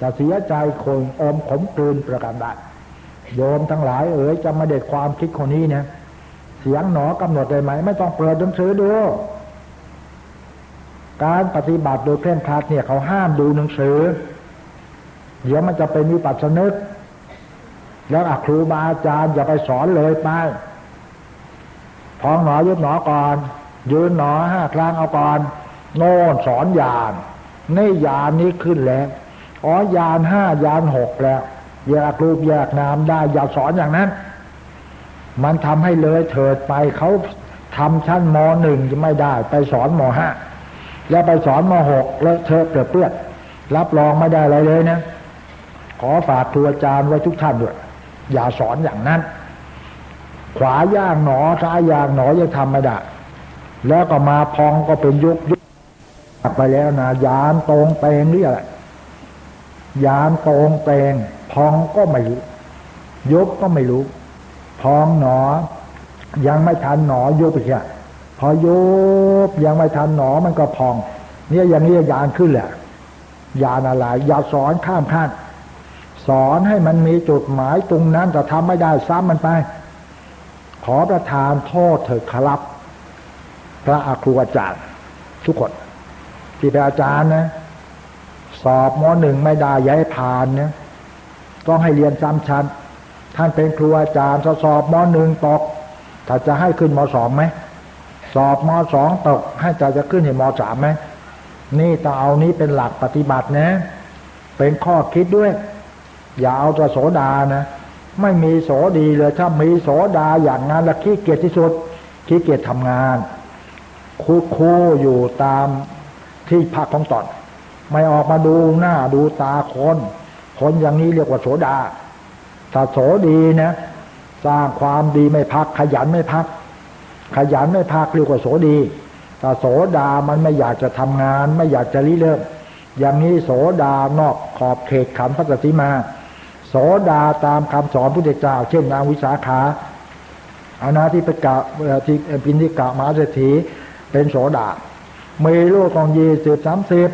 จะเสียใจคงอมขมกลืนประการใดโยมทั้งหลายเอ๋ยจะมาเด็ดความคิดคนนี้เนี่ยเสียงหนอกำหนดได้ไหม ไม่ต้องเปิดหนังสือดู การปฏิบัติโดยเคร่งครัดเนี่ยเขาห้ามดูหนังสือ เดี๋ยวมันจะเป็นวิปัสสนึก แล้วครูบาอาจารย์อย่าไปสอนเลยไปพองหนอยุบหนอก่อน ยืนหนอห้าครั้งเอาก่อน โน่นสอนยานนี่ยานนี้ขึ้นแล้วอ๋อยานห้ายานหกแล้วแยกรูปแยกนามได้อย่าสอนอย่างนั้น มันทำให้เลยเถิดไปเขาทำชั้นมหนึ่งจะไม่ได้ ไปสอนมห้า แล้วไปสอนมหกแล้วเธอเปลือเปื้อนรับรองไม่ได้อะไรเลยนะ ขอฝากครูอาจารย์ไว้ทุกท่านด้วย อย่าสอนอย่างนั้น ขวาย่างหนอซ้ายย่างหนอยังทำไม่ได้แล้วก็มาพองก็เป็นยุกยุกไปแล้วนะยานตรงเปงเรียกยานตรงเปงพองก็ไม่รู้ยุบก็ไม่รู้ พองหนอ ยังไม่ทันหนอยุบไปแค่ พอยุบยังไม่ทันหนอมันก็พอง เนี่ยอย่างนี้ยานขึ้นแหละยานอะไรอย่าสอนข้ามขั้นสอนให้มันมีจุดหมายตรงนั้นแต่ทำไม่ได้ซ้ำมันไป ขอประทานโทษเถิดครับ พระอาครูอาจารย์ ทุกคน ที่เป็นอาจารย์นะ สอบมหนึ่งไม่ได้ย้ายผ่านเนี่ยต้องให้เรียนซ้ำชั้น ท่านเป็นครูอาจารย์สอบมหนึ่งตกถ้าจะให้ขึ้นมสองไหม สอบมสองตกให้ใจจะขึ้นให้มสามไหมนี่ต้องเอานี้เป็นหลักปฏิบัตินะ เป็นข้อคิดด้วย อย่าเอาแต่โสดานะไม่มีโสดีเลยถ้ามีโสดาอย่างนั้นละขี้เกียจที่สุดขี้เกียจทำงานคู่คู่อยู่ตามที่พักของตอนไม่ออกมาดูหน้าดูตาคนคนอย่างนี้เรียกว่าโสดาถ้าโสดีนะ สร้างความดีไม่พักขยันไม่พัก ขยันไม่พักเรียกว่าโสดี แต่โสดามันไม่อยากจะทำงาน ไม่อยากจะริเริ่ม อย่างนี้โสดานอกขอบเขตขันพระสิมา โสดาตามคำสอนพุทธเจ้า เช่นนางวิสาขาอาณาธิปกะที่ปินทิกะมาเศรษฐีเป็นโสดามีลูกของยี่สิบสามสิบ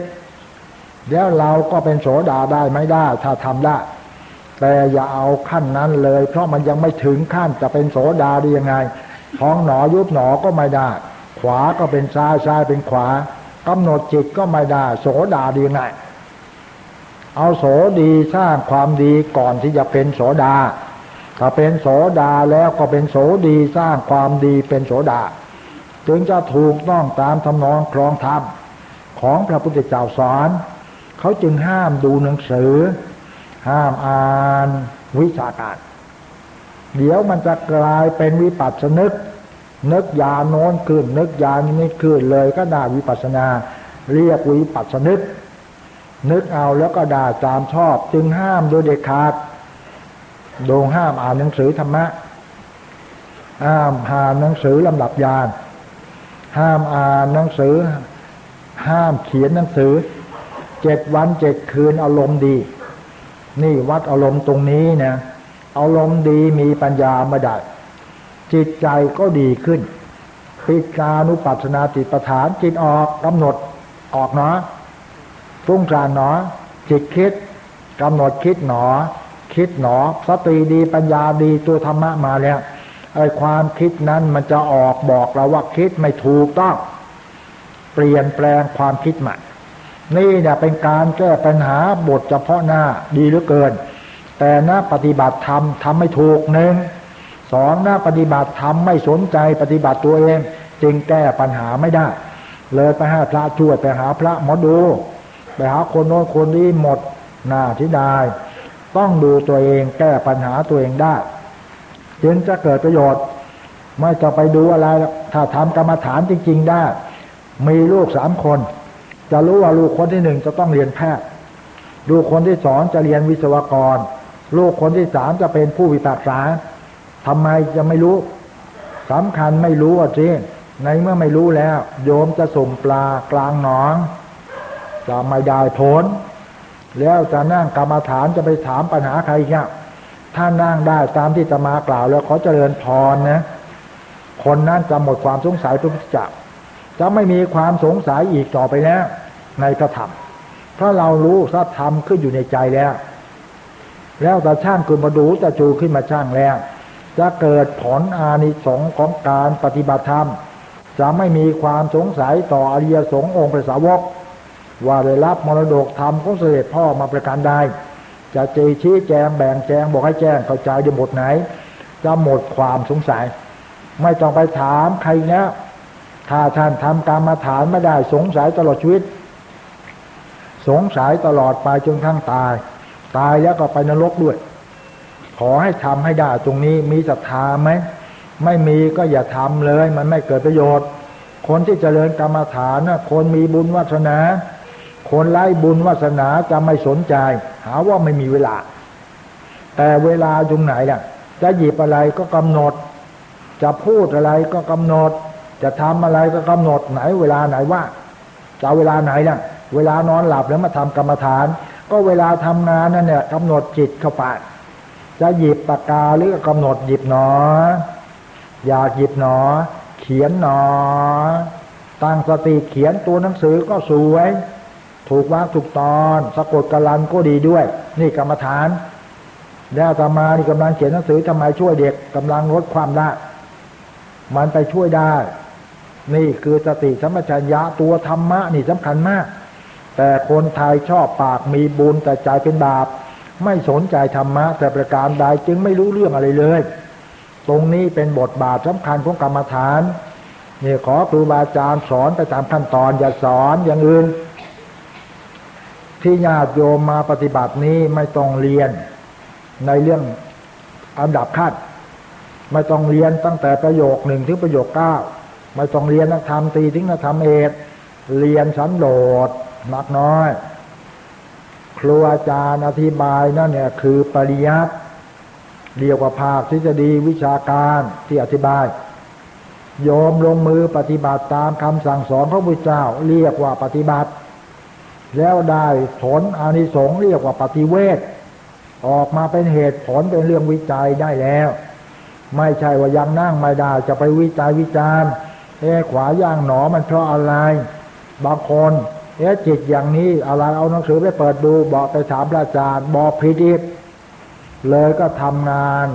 แล้วเราก็เป็นโสดาได้ไม่ได้ ถ้าทำได้ แต่อย่าเอาขั้นนั้นเลย เพราะมันยังไม่ถึงขั้นจะเป็นโสดาได้ยังไง ท้องหนอยุบหนอก็ไม่ได้ ขวาก็เป็นซ้ายซ้ายเป็นขวากำหนดจิตก็ไม่ได้ โสดาดีไงเอาโสดีสร้างความดีก่อนที่จะเป็นโสดา ถ้าเป็นโสดาแล้วก็เป็นโสดีสร้างความดีเป็นโสดา จึงจะถูกต้องตามทำนองครองธรรมของพระพุทธเจ้าสอนเขาจึงห้ามดูหนังสือ ห้ามอ่านวิชาการ เดี๋ยวมันจะกลายเป็นวิปัสสนึก นึกยาโน้นขึ้นนึกยานี้ขึ้นเลยก็ได้วิปัสนา เรียกวิปัสสนึก นึกเอาแล้วก็ด่าตามชอบ จึงห้ามโดยเด็ดขาดโดงห้ามอ่านหนังสือธรรมะห้ามอ่านหนังสือลำดับยานห้ามอ่านหนังสือ ห้ามเขียนหนังสือเจ็ดวันเจ็ดคืนอารมณ์ดี นี่วัดอารมณ์ตรงนี้นะ อารมณ์ดีมีปัญญามาได้จิตใจก็ดีขึ้นพิจานุปัสนาติปฐานจิตออกกำหนดออกเนาะฟุ้งซ่านเนาะจิตคิดกำหนดคิดหนอ คิดหนอ สติดีปัญญาดีตัวธรรมะมาแล้วไอ้ความคิดนั้นมันจะออกบอกเราว่าคิดไม่ถูกต้อง เปลี่ยนแปลงความคิดใหม่นี่เนี่ยเป็นการแก้ปัญหาบทเฉพาะหน้าดีเหลือเกิน แต่นะปฏิบัติธรรมทำไม่ถูกหนึ่งสองนักปฏิบัติธรรมไม่สนใจปฏิบัติตัวเองจึงแก้ปัญหาไม่ได้ เลยไปหาพระช่วยไปหาพระหมอดู ไปหาคนโน้นคนนี้หมดหน้าที่ได้ ต้องดูตัวเองแก้ปัญหาตัวเองได้จึงจะเกิดประโยชน์ ไม่จะไปดูอะไร ถ้าทำกรรมฐานจริง ๆได้ มีลูกสามคน จะรู้ว่าลูกคนที่หนึ่งจะต้องเรียนแพทย์ ลูกคนที่สองจะเรียนวิศวกร ลูกคนที่สามจะเป็นผู้วิพากษาทำไมจะไม่รู้สำคัญไม่รู้อะจีในเมื่อไม่รู้แล้ว โยมจะส่งปลากลางหนอง จะไม่ได้ผล แล้วจะนั่งกรรมฐานจะไปถามปัญหาใครเนี่ยถ้านั่งได้ตามที่จะมากล่าวแล้วขอเจริญพรนะ คนนั้นจะหมดความสงสัยพระพุทธเจ้าจะไม่มีความสงสัยอีกต่อไปแล้ว ในพระธรรมเพราะเรารู้พระธรรมขึ้นอยู่ในใจแล้ว แล้วแต่ช่างคุณมาดูจะจูขึ้นมาช่างแล้ว จะเกิดผลอานิสงส์ของการปฏิบัติธรรม จะไม่มีความสงสัยต่ออริยสงฆ์องค์พระสาวก ว่าได้รับมรดกธรรมของเสด็จพ่อมาประการใดจะเจชี้แจงแบ่งแจงบอกให้แจ้งเข้าใจจะหมดไหน จะหมดความสงสัย ไม่ต้องไปถามใครนะถ้าท่านทำกรรมาฐานไม่ได้สงสัยตลอดชีวิต สงสัยตลอดไปจนทั้งตาย ตายแล้วก็ไปนรกด้วย ขอให้ทำให้ได้ตรงนี้มีศรัทธาไหมไม่มีก็อย่าทำเลย มันไม่เกิดประโยชน์ คนที่เจริญกรรมฐานนะคนมีบุญวาสนา คนไร้บุญวาสนาจะไม่สนใจ หาว่าไม่มีเวลา แต่เวลาตรงไหนล่ะ จะหยิบอะไรก็กำหนด จะพูดอะไรก็กำหนด จะทำอะไรก็กำหนดไหน เวลาไหนว่าจะเวลาไหนน่ะ เวลานอนหลับแล้วมาทำกรรมฐาน ก็เวลาทำงานนั่นเนี่ยกำหนดจิตเข้าไปจะหยิบปากกาหรือกำหนดหยิบหนอ อยากหยิบหนอ เขียนหนอตั้งสติเขียนตัวหนังสือก็สวย ถูกวางถูกตอนสะกดกลันก็ดีด้วย นี่กรรมฐาน แล้วตมานี่กำลังเขียนหนังสือทำไมช่วยเด็กกำลังลดความได้มันไปช่วยได้ นี่คือสติสัมปชัญญะตัวธรรมะนี่สำคัญมาก แต่คนไทยชอบปากมีบุญแต่ใจเป็นบาป ไม่สนใจธรรมะแต่ประการใดจึงไม่รู้เรื่องอะไรเลย ตรงนี้เป็นบทบาทสำคัญของกรรมฐานนี่ขอครูบาอาจารย์สอนไปตามขั้นตอนอย่าสอนอย่างอื่น ที่ญาติโยมมาปฏิบัตินี้ไม่ต้องเรียนในเรื่องอันดับขั้นไม่ต้องเรียนตั้งแต่ประโยคหนึ่งถึงประโยคเก้าไม่ต้องเรียนนักธรรมตีถึงนักธรรมเอกเรียนสันโดษ นักน้อย ครูอาจารย์อธิบายนั่นเนี่ย คือปริยัติเรียกว่าภาคทฤษฎีวิชาการที่อธิบายโยมลงมือปฏิบัติตามคำสั่งสอนพระพุทธเจ้า เรียกว่าปฏิบัติ แล้วได้ผลอานิสงส์เรียกว่าปฏิเวทออกมาเป็นเหตุผลเป็นเรื่องวิจัยได้แล้ว ไม่ใช่ว่ายังนั่งไม่ได้จะไปวิจัยวิจารณ์เอ๊ขวาย่างหนอมันเพราะอะไร บางคน เอ๊จิตอย่างนี้อะไรเอาหนังสือไปเปิดดูบอกไปถามพระอาจารย์บอกผิดอีกเลยก็ทำงาน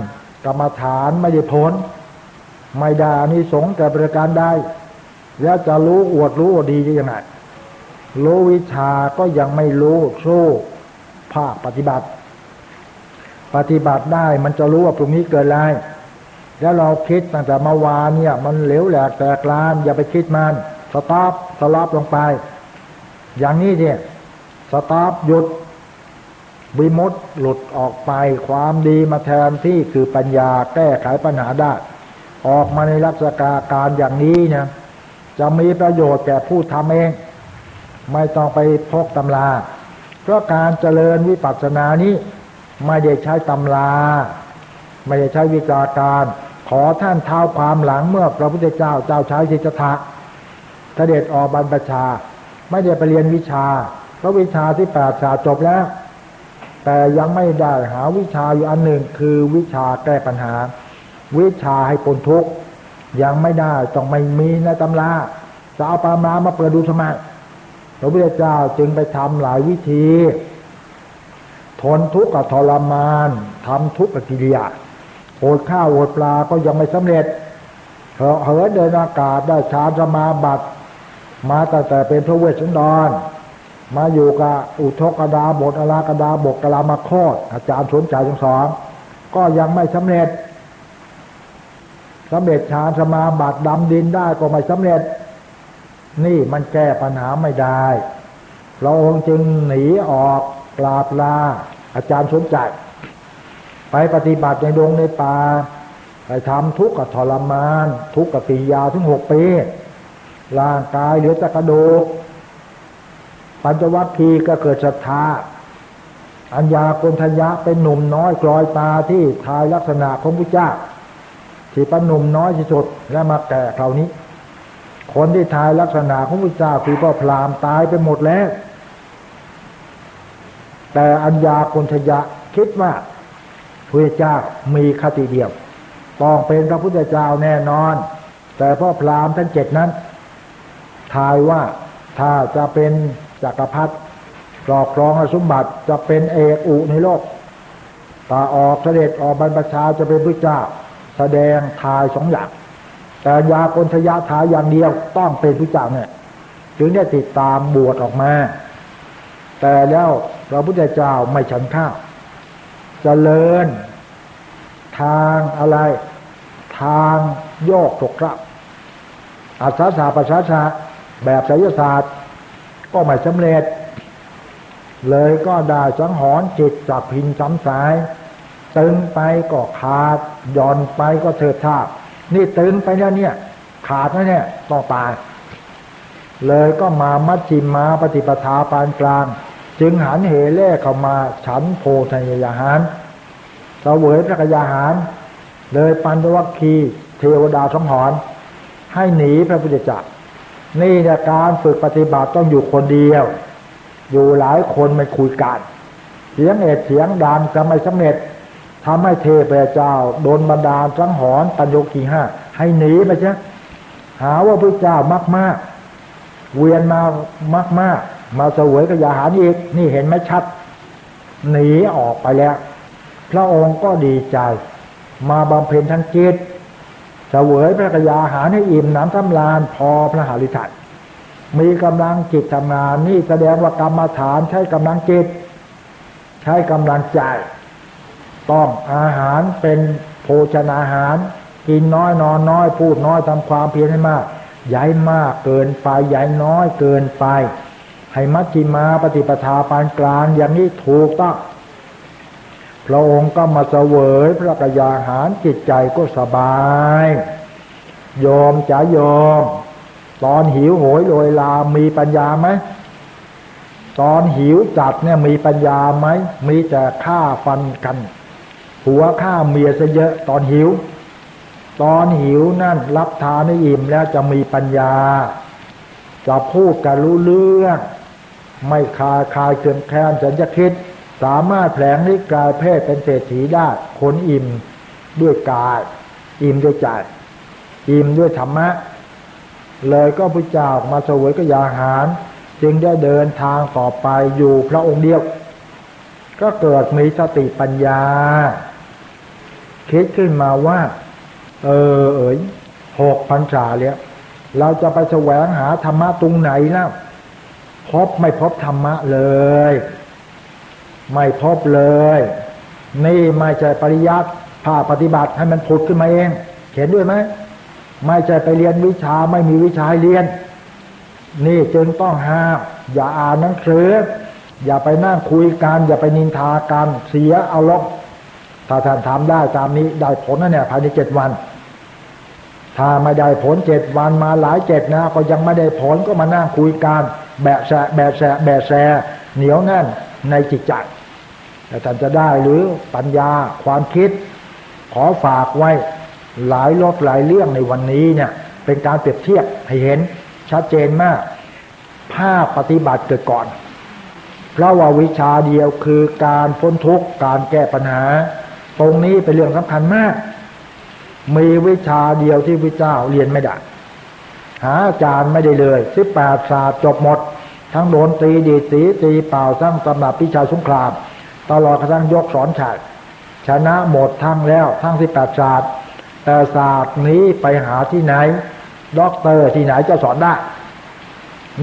กรรมฐานไม่ได้ผลไม่ได้อานิสงส์แต่ประการใดแล้วจะรู้อวดรู้ดียังไงรู้วิชาก็ยังไม่รู้สู้ภาคปฏิบัติ ปฏิบัติได้มันจะรู้ว่าตรงนี้เกิดอะไรแล้วเราคิดตั้งแต่เมื่อวานเนี่ย มันเหลวแหลกแตกลาน อย่าไปคิดมันสต็อปสลับลงไป อย่างนี้เนี่ยสต็อปหยุดวิมุตหลุดออกไปความดีมาแทนที่คือปัญญาแก้ไขปัญหาได้ ออกมาในลักษณะการอย่างนี้เนี่ยจะมีประโยชน์แก่ผู้ทำเอง ไม่ต้องไปพกตำราเพราะการเจริญวิปัสสนานี้ ไม่ได้ใช้ตำรา ไม่ได้ใช้วิจาการ ขอท่านเท้าความหลังเมื่อพระพุทธเจ้าเจ้าชายสิทธัตถะเสด็จออกบรรพชา ไม่ได้ไปเรียนวิชา เพราะวิชาที่แปดชาจบแล้ว แต่ยังไม่ได้หาวิชาอยู่อันหนึ่งคือวิชาแก้ปัญหา วิชาให้ปนทุกยังไม่ได้ต้องไม่มีในตำราจะเอาปามามาเปิดดูสมัยพระพุทธเจ้าจึงไปทำหลายวิธี ทนทุกข์กับทรมานทำทุกข์กับกิริยาโอดข้าวโอดปลาก็ยังไม่สำเร็จเหอเหินเดินอากาศได้ชาสมาบัติ มาแต่แต่เป็นพระเวชสันดร มาอยู่กับอุทกดาบทอลากดาบทกลามาโคตอาจารย์สนใจทั้งสองก็ยังไม่สำเร็จสำเร็จฌานสมาบัติดำดินได้ก็ไม่สำเร็จ นี่มันแก้ปัญหาไม่ได้เราองค์จึงหนีออกกราบลาอาจารย์สมใจ ไปปฏิบัติในดงในป่าไปทำทุกข์กับทรมาน ทุกข์กับปียาถึงหกปี ร่างกายเหลือแต่กระดูกปัญจวัคคีย์ก็เกิดศรัทธาอัญญาคณทยะเป็นหนุ่มน้อยกลอยตาที่ทายลักษณะของพระเจ้าที่เป็นหนุ่มน้อยที่สุดและมาแก่คราวนี้ คนที่ทายลักษณะของพระเจ้าคือพ่อพรามตายไปหมดแล้ว แต่อัญญาคนทยะคิดว่าพระเจ้ามีคติเดียวต้องเป็นพระพุทธเจ้าแน่นอน แต่พ่อพรามทั้งเจ็ดนั้น ทายว่าถ้าจะเป็นจักรพรรดิครอบครองสมบัติจะเป็นเอกอุในโลกตาออกเสด็จออกบรรพชาจะเป็นพระเจ้า แสดงทายสองอย่างแต่ยาคนทยาทายอย่างเดียวต้องเป็นพระเจ้าเนี่ยถึงได้ติดตามบวชออกมา แต่แล้วพระพุทธเจ้าไม่ฉันข้าวจเจริญ ทางอะไร ทางโยกตกครับอาสาสาประชาชา แบบไสยศาสตร์ ก็ไม่สำเร็จ เลยก็ได้สังหรณ์จิตจับพินจำสาย ตึงไปก็ขาดย่อนไปก็เถิดทาบนี่ตึงไปแล้วเนี่ย ขาดแล้วเนี่ยต้องตายเลยก็มามัชชิมมาปฏิปทาปานกลาง จึงหันเหเล่เข้ามาฉันโพธยยาหารเสวยพระกยาหาร เลยปันตวัคคีเทวดาสมหรให้หนีพระพุทธเจ้า นี่เนี่ยการฝึกปฏิบัติต้องอยู่คนเดียว อยู่หลายคนไม่คุยกันเสียงเอ็ดเสียงดังจะไม่สำเร็จทำให้เทพเจ้า โดนบรรดาลสังหรณ์ปัญโยกีห้าให้หนีไปใช่หาว่าพระเจ้ามากมากเวียนมามากมากมาเสวยกยาหารอีก นี่เห็นไหมชัด หนีออกไปแล้ว พระองค์ก็ดีใจ มาบำเพ็ญทั้งจิต เสวยพระกยาหารให้อิ่มน้ำสำราญพอพระหฤทัยมีกำลังจิตทำงานนี่แสดงว่ากรรมฐานใช้กำลังจิต ใช้กำลังใจ ต้องอาหารเป็นโภชนาหาร กินน้อยนอนน้อย พูดน้อยทำความเพียรให้มากย้ายมากเกินไปย้ายน้อยเกินไป ให้มัชฌิมาปฏิปทาปานกลางอย่างนี้ถูกต้อง พระองค์ก็มาเสวยพระกยาหารจิตใจก็สบายยอมจะยอม ตอนหิวโหยโรยลามีปัญญาไหมตอนหิวจัดเนี่ยมีปัญญาไหมมีแต่ฆ่าฟันกัน หัวฆ่าเมียซะเยอะ ตอนหิว ตอนหิวนั่นรับทานให้อิ่มแล้วจะมีปัญญา จะพูดกันรู้เรื่อง ไม่คาคายเกินแค้นฉันจะคิด สามารถแผลงนิกายเพศเป็นเศรษฐีได้คนอิ่มด้วยกาย อิ่มด้วยใจ อิ่มด้วยธรรมะ เลยก็พระเจ้ามาสวยกยาหาร จึงได้เดินทางต่อไปอยู่พระองค์เดียว ก็เกิดมีสติปัญญา คิดขึ้นมาว่า เออเอ๋ยหกพันษาแล้วเราจะไปแสวงหาธรรมะตรงไหนแล้วพบไม่พบธรรมะเลย ไม่พบเลย นี่ไม่ใช่ปริยัติภาปฏิบัติให้มันผุดขึ้นมาเองเห็นด้วยไหมไม่ใช่ไปเรียนวิชาไม่มีวิชาเรียน นี่จึงต้องห้ามอย่าอ่านหนังสืออย่าไปนั่งคุยกัน อย่าไปนินทากันเสียเอาลกถ้าท่านทำได้ตามนี้ได้ผลนะเนี่ยภายในเจ็ดวัน ถ้าไม่ได้ผลเจ็ดวันมาหลายเจ็ดนะก็ยังไม่ได้ผลก็มานั่งคุยกันแบะแสะแบะแสะแบะแสเหนียวแน่นในจิตใจ แต่ท่านจะได้หรือปัญญาความคิด ขอฝากไว้หลายรอบหลายเรื่องในวันนี้เนี่ยเป็นการเปรียบเทียบให้เห็นชัดเจนมาก ภาพปฏิบัติเกิดก่อน เพราะว่าวิชาเดียวคือการพ้นทุกข์การแก้ปัญหา ตรงนี้เป็นเรื่องสำคัญมาก มีวิชาเดียวที่พระเจ้าเรียนไม่ได้ หาอาจารย์ไม่ได้เลยสิบแปดศาสตร์จบหมด ทั้งดนตรีดีดสีตีเป่าทั้งตำรับพิชัยสงคราม ตลอดกระทั่งยกสอนฉากชนะหมดทั้งแล้วทั้งสิบแปดศาสตร์แต่ศาสตร์นี้ไปหาที่ไหนด็อกเตอร์ที่ไหนจะสอนได้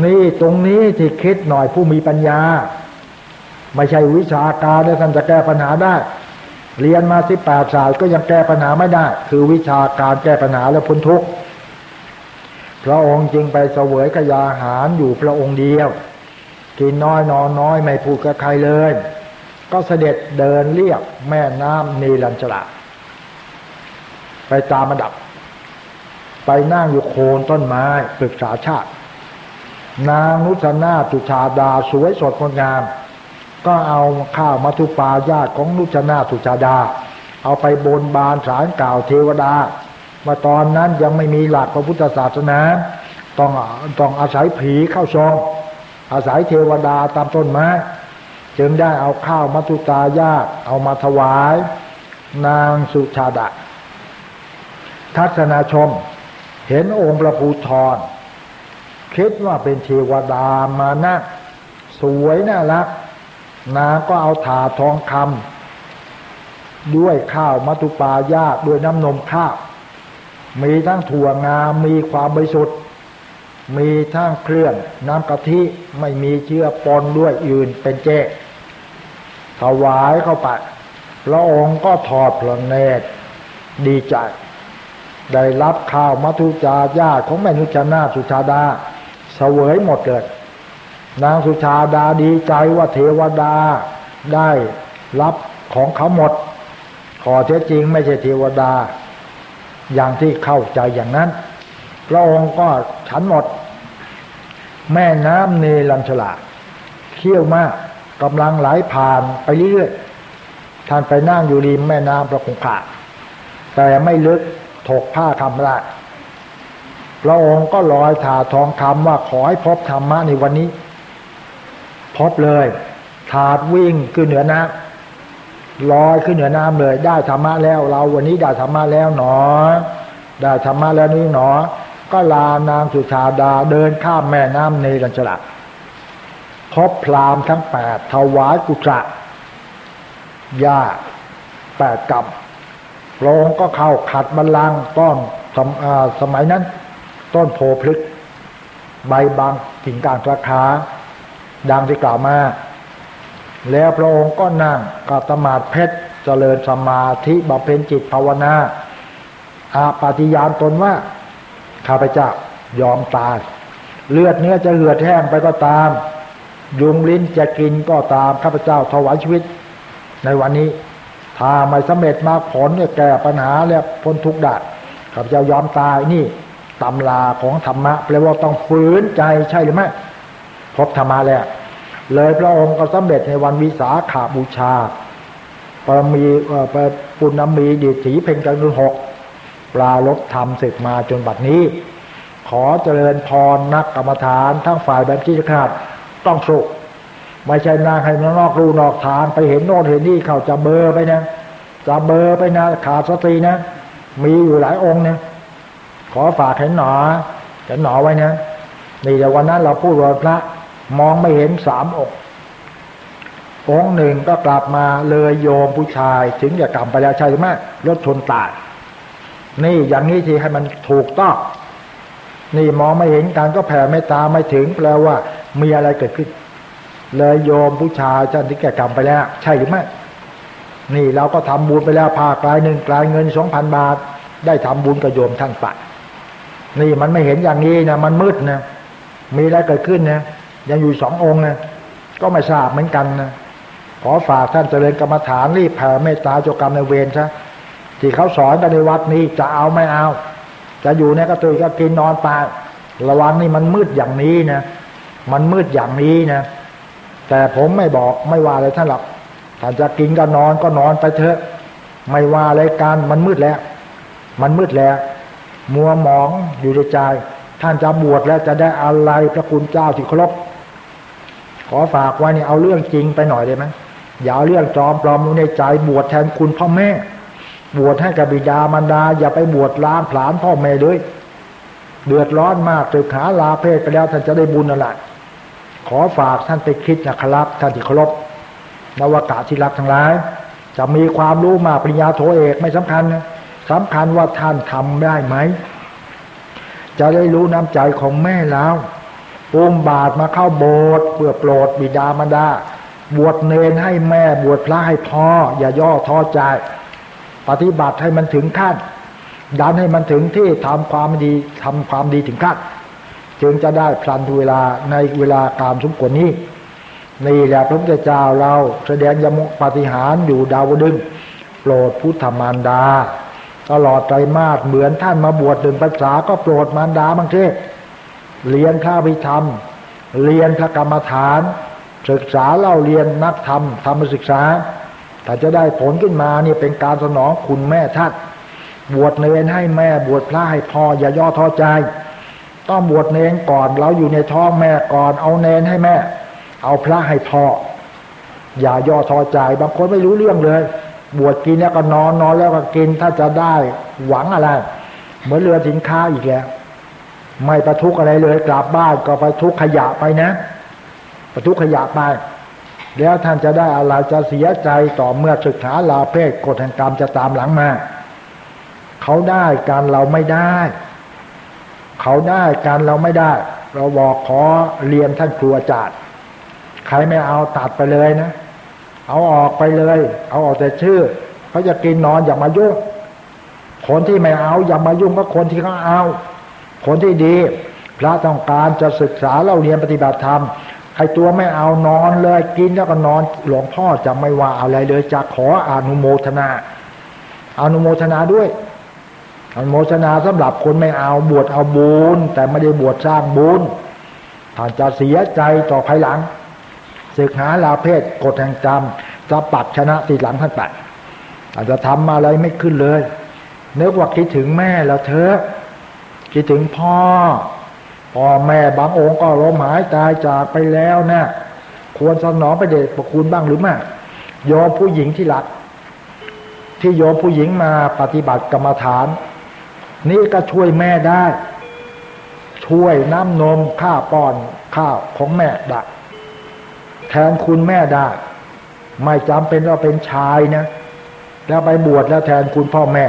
นี่ตรงนี้ที่คิดหน่อยผู้มีปัญญา ไม่ใช่วิชาการแล้วท่านจะแก้ปัญหาได้ เรียนมาสิบแปดศาสตร์ก็ยังแก้ปัญหาไม่ได้ คือวิชาการแก้ปัญหาและพ้นทุกข์พระองค์จึงไปเสวยกยาหารอยู่พระองค์เดียว กินน้อยนอนน้อยไม่พูดกับใครเลย ก็เสด็จเดินเรียบแม่น้ำนีลันจลาไปตามระดับ ไปนั่งอยู่โคนต้นไม้ปรึกษาชาติ นางนุชนาตุชาดาสวยสดงดงาม ก็เอาข้าวมัทุปาญาติของนุชนาตุชาดา เอาไปบนบานสารกล่าวเทวดามาตอนนั้นยังไม่มีหลักพระพุทธศาสนาต้องต้องอาศัยผีเข้าทรงอาศัยเทวดาตามต้นไม้ จึงได้เอาข้าวมัทุตายาตเอามาถวาย นางสุชาดาทัศนาชม เห็นองค์พระภูธรคิดว่าเป็นเทวดามานะสวยน่ารัก นางก็เอาถาทองคำด้วยข้าวมัตุปายาตด้วยน้ำนมข้าวมีทั้งถั่วงา มีความบริสุทธิ์ มีทั้งเครื่องน้ำกะทิ ไม่มีเชื้อปนด้วยอื่นเป็นเจ ถวายเข้าไป พระองค์ก็ถอดพระเนตรดีใจ ได้รับข้าวมัทุจาญาติของแม่นุชนาสุชาดาเสวยหมดเลยนางสุชาดาดีใจว่าเทวดาได้รับของเขาหมด ขอเท็จจริงไม่ใช่เทวดา อย่างที่เข้าใจอย่างนั้น พระองค์ก็ฉันหมด แม่น้ำเนลัญชลาเขี้ยวมาก กำลังไหลผ่านไปเรื่อยๆท่านไปนั่งอยู่ริมแม่น้ำพระคงคาแต่ไม่ลึกถกผ้าคำละพระองค์ก็ลอยถาทองคำว่าขอให้พบธรรมะในวันนี้ พบเลย ถาดวิ่งขึ้นเหนือน้ำลอยขึ้นเหนือน้ำเลย ได้ธรรมะแล้ว เราวันนี้ได้ธรรมะแล้วหนอ ได้ธรรมะแล้วนี่หนอ ก็ลานางสุชาดาเดินข้ามแม่น้ำในรัญชลัก พบพรามทั้งแปดถวายกุศะยาแปดกำลงก็เข้าขัดบัลลังต้นสมสมัยนั้น ต้นโพพลึก ใบบางกิ่งกลางราคาดังที่กล่าวมา แล้วพระองค์ก็นั่งกัตมาดเพชรเจริญสมาธิบำเพ็ญจิตภาวนา อาปฏิญาณตนว่า ข้าพเจ้ายอมตาย เลือดเนื้อจะเหือดแห้งไปก็ตาม ยุงลิ้นจะกินก็ตามข้าพเจ้าถวายชีวิต ในวันนี้ ถ้าไม่สำเร็จมาผลเนี่ยแก้ปัญหาและพ้นทุกข์ได้ข้าพเจ้ายอมตายนี่ตำลาของธรรมะแปลว่าต้องฝืนใจใช่หรือไม่พบธรรมะแล้วเลยพระองค์ก็สำเร็จในวันวิสาขาบูชาปรมีปรปุณมีดิถีเพ่งกันรุ่นหกปลาลบธรรมศึกมาจนบัดนี้ ขอเจริญพรนักกรรมฐานทั้งฝ่ายแบบที่ขาด ต้องสุข ไม่ใช่นางให้นอกรูนอกทางไปเห็นโน่นเห็นนี่เขาจะเบอร์ไปนะจะเบอร์ไปนะขาดสตินะ มีอยู่หลายองค์นะขอฝากเห็นหนอเห็นหนอไว้นะนี่แต่วันนั้นเราพูดว่าพระมองไม่เห็นสามองค์องค์หนึ่งก็กลับมาเลยโยมผู้ชายถึงจะกลับไปแล้วใช่ไหมรถชนตายนี่อย่างนี้ที่ให้มันถูกต้องนี่มองไม่เห็นการก็แผ่ไม่ตาไม่ถึงแปลว่า มีอะไรเกิดขึ้น เลยโยมผู้ชายท่านที่แก่กรรมไปแล้ว ใช่หรือไม่นี่เราก็ทำบุญไปแล้วพากลายหนึ่งกลายเงินสองพันบาท ได้ทำบุญกับโยมท่านไปนี่มันไม่เห็นอย่างนี้นะมันมืดนะมีอะไรเกิดขึ้นนะยังอยู่สององค์นะก็ไม่ทราบเหมือนกันนะขอฝากท่านเจริญกรรมฐานรีบแผ่เมตตาจกรรมในเวรซะที่เขาสอนกันในวัดนี้จะเอาไม่เอา จะอยู่ในกระตุยก็กินนอนตายระวังนี่มันมืดอย่างนี้นะ มันมืดอย่างนี้นะ แต่ผมไม่บอกไม่ว่าเลยท่านหรอกท่านจะกินก็นอนก็นอนไปเถอะ ไม่ว่าอะไรการมันมืดแล้ว มันมืดแล้ว มัวหมองอยู่ในใจท่านจะบวชแล้วจะได้อะไรพระคุณเจ้าที่เคารพขอฝากไว้นี่เอาเรื่องจริงไปหน่อยได้ไหมอย่าเอาเรื่องจอมปลอมในใจ บวชแทนคุณพ่อแม่ บวชให้กับบิดามารดา อย่าไปบวชล้างผลาญพ่อแม่ด้วยเดือดร้อนมากตึกหาลาเพศไปแล้วท่านจะได้บุญอะไร ขอฝากท่านไปคิดนะครับท่านที่เคารพนวากาที่รักทั้งหลาย จะมีความรู้มากปริญญาโทเอกไม่สำคัญนะสำคัญว่าท่านทำได้ไหม จะได้รู้น้ำใจของแม่แล้วอุ้มบาทมาเข้าโบสถ์เพื่อโปรดบิดามารดาบวชเนนให้แม่บวชพระให้พ่อ อย่าย่อท้อใจ ปฏิบัติให้มันถึงขั้นดันให้มันถึงที่ทำความดีทำความดีถึงขั้น จึงจะได้พลันเวลาในเวลาการสมควรนี้นี่แหละพระพุทธเจ้าเราแสดงยมกปฏิหารอยู่ดาวดึงโปรดพุทธมารดา ตลอดใจมาสเหมือนท่านมาบวชหนึ่งภาษาก็โปรดมารดาบางทีเรียนข้าพิธรรม เรียนพระกรรมฐาน ศึกษาเล่าเรียนนักธรรมธรรมศึกษา ถ้าจะได้ผลขึ้นมาเนี่ยเป็นการสนองคุณแม่ท่านบวชเนรให้แม่บวชพระให้พ่ออย่าย่อท้อใจ ต้องบวชเนรก่อน เราอยู่ในท้องแม่ก่อน เอาเนรให้แม่ เอาพระให้พ่ออย่าย่อท้อใจบางคนไม่รู้เรื่องเลย บวชกินแล้วก็นอนนอนแล้วก็กินถ้าจะได้หวังอะไร เหมือนเรือสินค้าอีกแล้วไม่ประทุกอะไรเลย กลับบ้านก็ไปทุกขยะไปนะ ประทุกขยะไป แล้วท่านจะได้อะไรจะเสียใจต่อเมื่อศึกษาลาเพศกฎแห่งกรรมจะตามหลังมา เขาได้การเราไม่ได้ เขาได้การเราไม่ได้ เราบอกขอเรียนท่านครูอาจารย์ใครไม่เอาตัดไปเลยนะ เอาออกไปเลย เอาออกแต่ชื่อเขาจะกินนอนอย่ามายุ่งคนที่ไม่เอาอย่ามายุ่งก็คนที่เขาเอา คนที่ดี พระต้องการจะศึกษาเราเรียนปฏิบัติธรรมใครตัวไม่เอานอนเลยกินแล้วก็นอนหลวงพ่อจะไม่ว่าอะไรเลยจะขออนุโมทนาอนุโมทนาด้วย อนุโมทนาสำหรับคนไม่เอาบวชเอาบุญแต่ไม่ได้บวชสร้างบุญท่านจะเสียใจต่อภายหลังศึกหาลาเพศกฎแห่งกรรมจะปัดชนะติดหลังท่านไปอาจจะทำอะไรไม่ขึ้นเลยเนึกว่าคิดถึงแม่แล้วเธอคิดถึงพ่อพ่อแม่บางองค์ก็ล้มหายตายจากไปแล้วนะควรสนองไปเดชประคุณบ้างหรือไม่ยอมผู้หญิงที่หลัก ที่โยมผู้หญิงมาปฏิบัติกรรมฐาน นี่ก็ช่วยแม่ได้ ช่วยน้ำนมข้าป้อนข้าวของแม่ได้แทนคุณแม่ได้ ไม่จำเป็นว่าเป็นชายนะ แล้วไปบวชแล้วแทนคุณพ่อแม่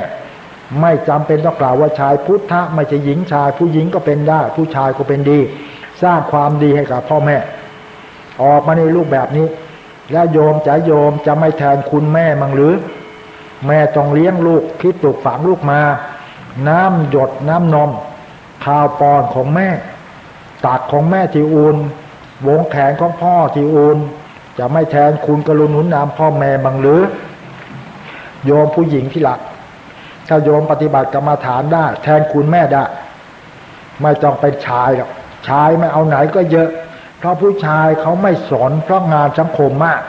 ไม่จำเป็นต้องกล่าวว่าชายพุทธะไม่ใช่หญิงชาย ผู้หญิงก็เป็นได้ ผู้ชายก็เป็นดี สร้างความดีให้กับพ่อแม่ ออกมาในรูปแบบนี้ แล้วโยมจะโยมจะไม่แทนคุณแม่มั้งหรือ แม่ต้องเลี้ยงลูกคิดปลูกฝังลูกมา น้ำหยดน้ำนมข้าวปอนของแม่ตักของแม่ที่อุ่นวงแขนของพ่อที่อุ่นจะไม่แทนคุณกรุณหนุนนำพ่อแม่บังหรือ โยมผู้หญิงที่หลัก ถ้าโยมปฏิบัติกรรมฐานได้ แทนคุณแม่ได้ ไม่ต้องเป็นชายหรอกชายไม่เอาไหนก็เยอะ เพราะผู้ชายเขาไม่สอนเพราะงานสังคมมาก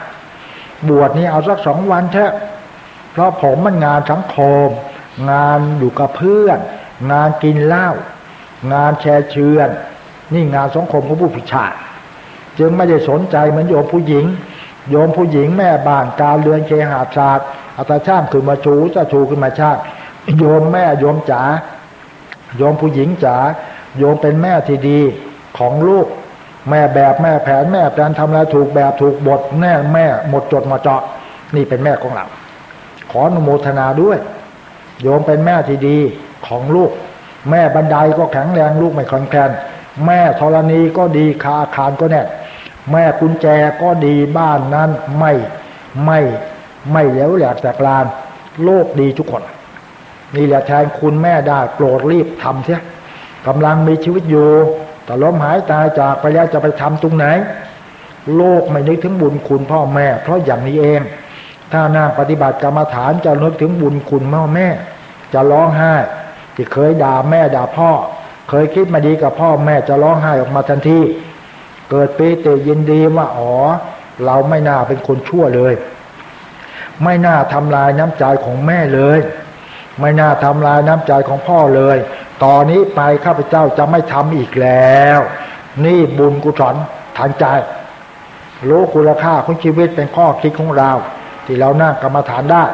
บวชนี่เอาสักสองวันแท้เพราะผมมันงานสังคม งานอยู่กับเพื่อน งานกินเหล้างานแชร์เชือน นี่งานสังคมของผู้ผู้ชายจึงไม่ได้สนใจเหมือนโยมผู้หญิง โยมผู้หญิงแม่บ้านการเรือนเคหาศาสตร์อัตช่างคือมาชูจะชูขึ้นมาชาติโยมแม่โยมจ๋าโยมผู้หญิงจ๋าโยมเป็นแม่ที่ดีของลูก แม่แบบแม่แผนแม่แผนทำอะไรถูกแบบถูกบทแน่แม่หมดจดมาเจาะนี่เป็นแม่ของเรา ขออนุโมทนาด้วย โยมเป็นแม่ที่ดีของลูก แม่บันไดก็แข็งแรงลูกไม่คลอนแคลนแม่ธรณีก็ดีคาอาคารก็แน่แม่กุญแจก็ดีบ้านนั้นไม่ไม่ไม่แล้วแหลกแตกลาน โลกดีทุกคน นี่แหละแทนคุณแม่ได้โปรดรีบทำเสียกำลังมีชีวิตอยู่แต่ล้มหายตายจากไปแล้วจะไปทำตรงไหน โลกไม่นึกถึงบุญคุณพ่อแม่ เพราะอย่างนี้เอง ถ้านั่งปฏิบัติกรรมฐานจะนึกถึงบุญคุณพ่อแม่ จะร้องไห้ที่เคยด่าแม่ด่าพ่อ เคยคิดมาดีกับพ่อแม่จะร้องไห้ออกมาทันทีเกิดปีติยินดีว่าอ๋อ เราไม่น่าเป็นคนชั่วเลย ไม่น่าทำลายน้ำใจของแม่เลย ไม่น่าทำลายน้ำใจของพ่อเลย ตอนนี้ไปข้าพเจ้าจะไม่ทำอีกแล้ว นี่บุญกุศลทางใจรู้คุณค่าของชีวิตเป็นข้อคิดของเรา ที่เรานั่งกรรมฐานได้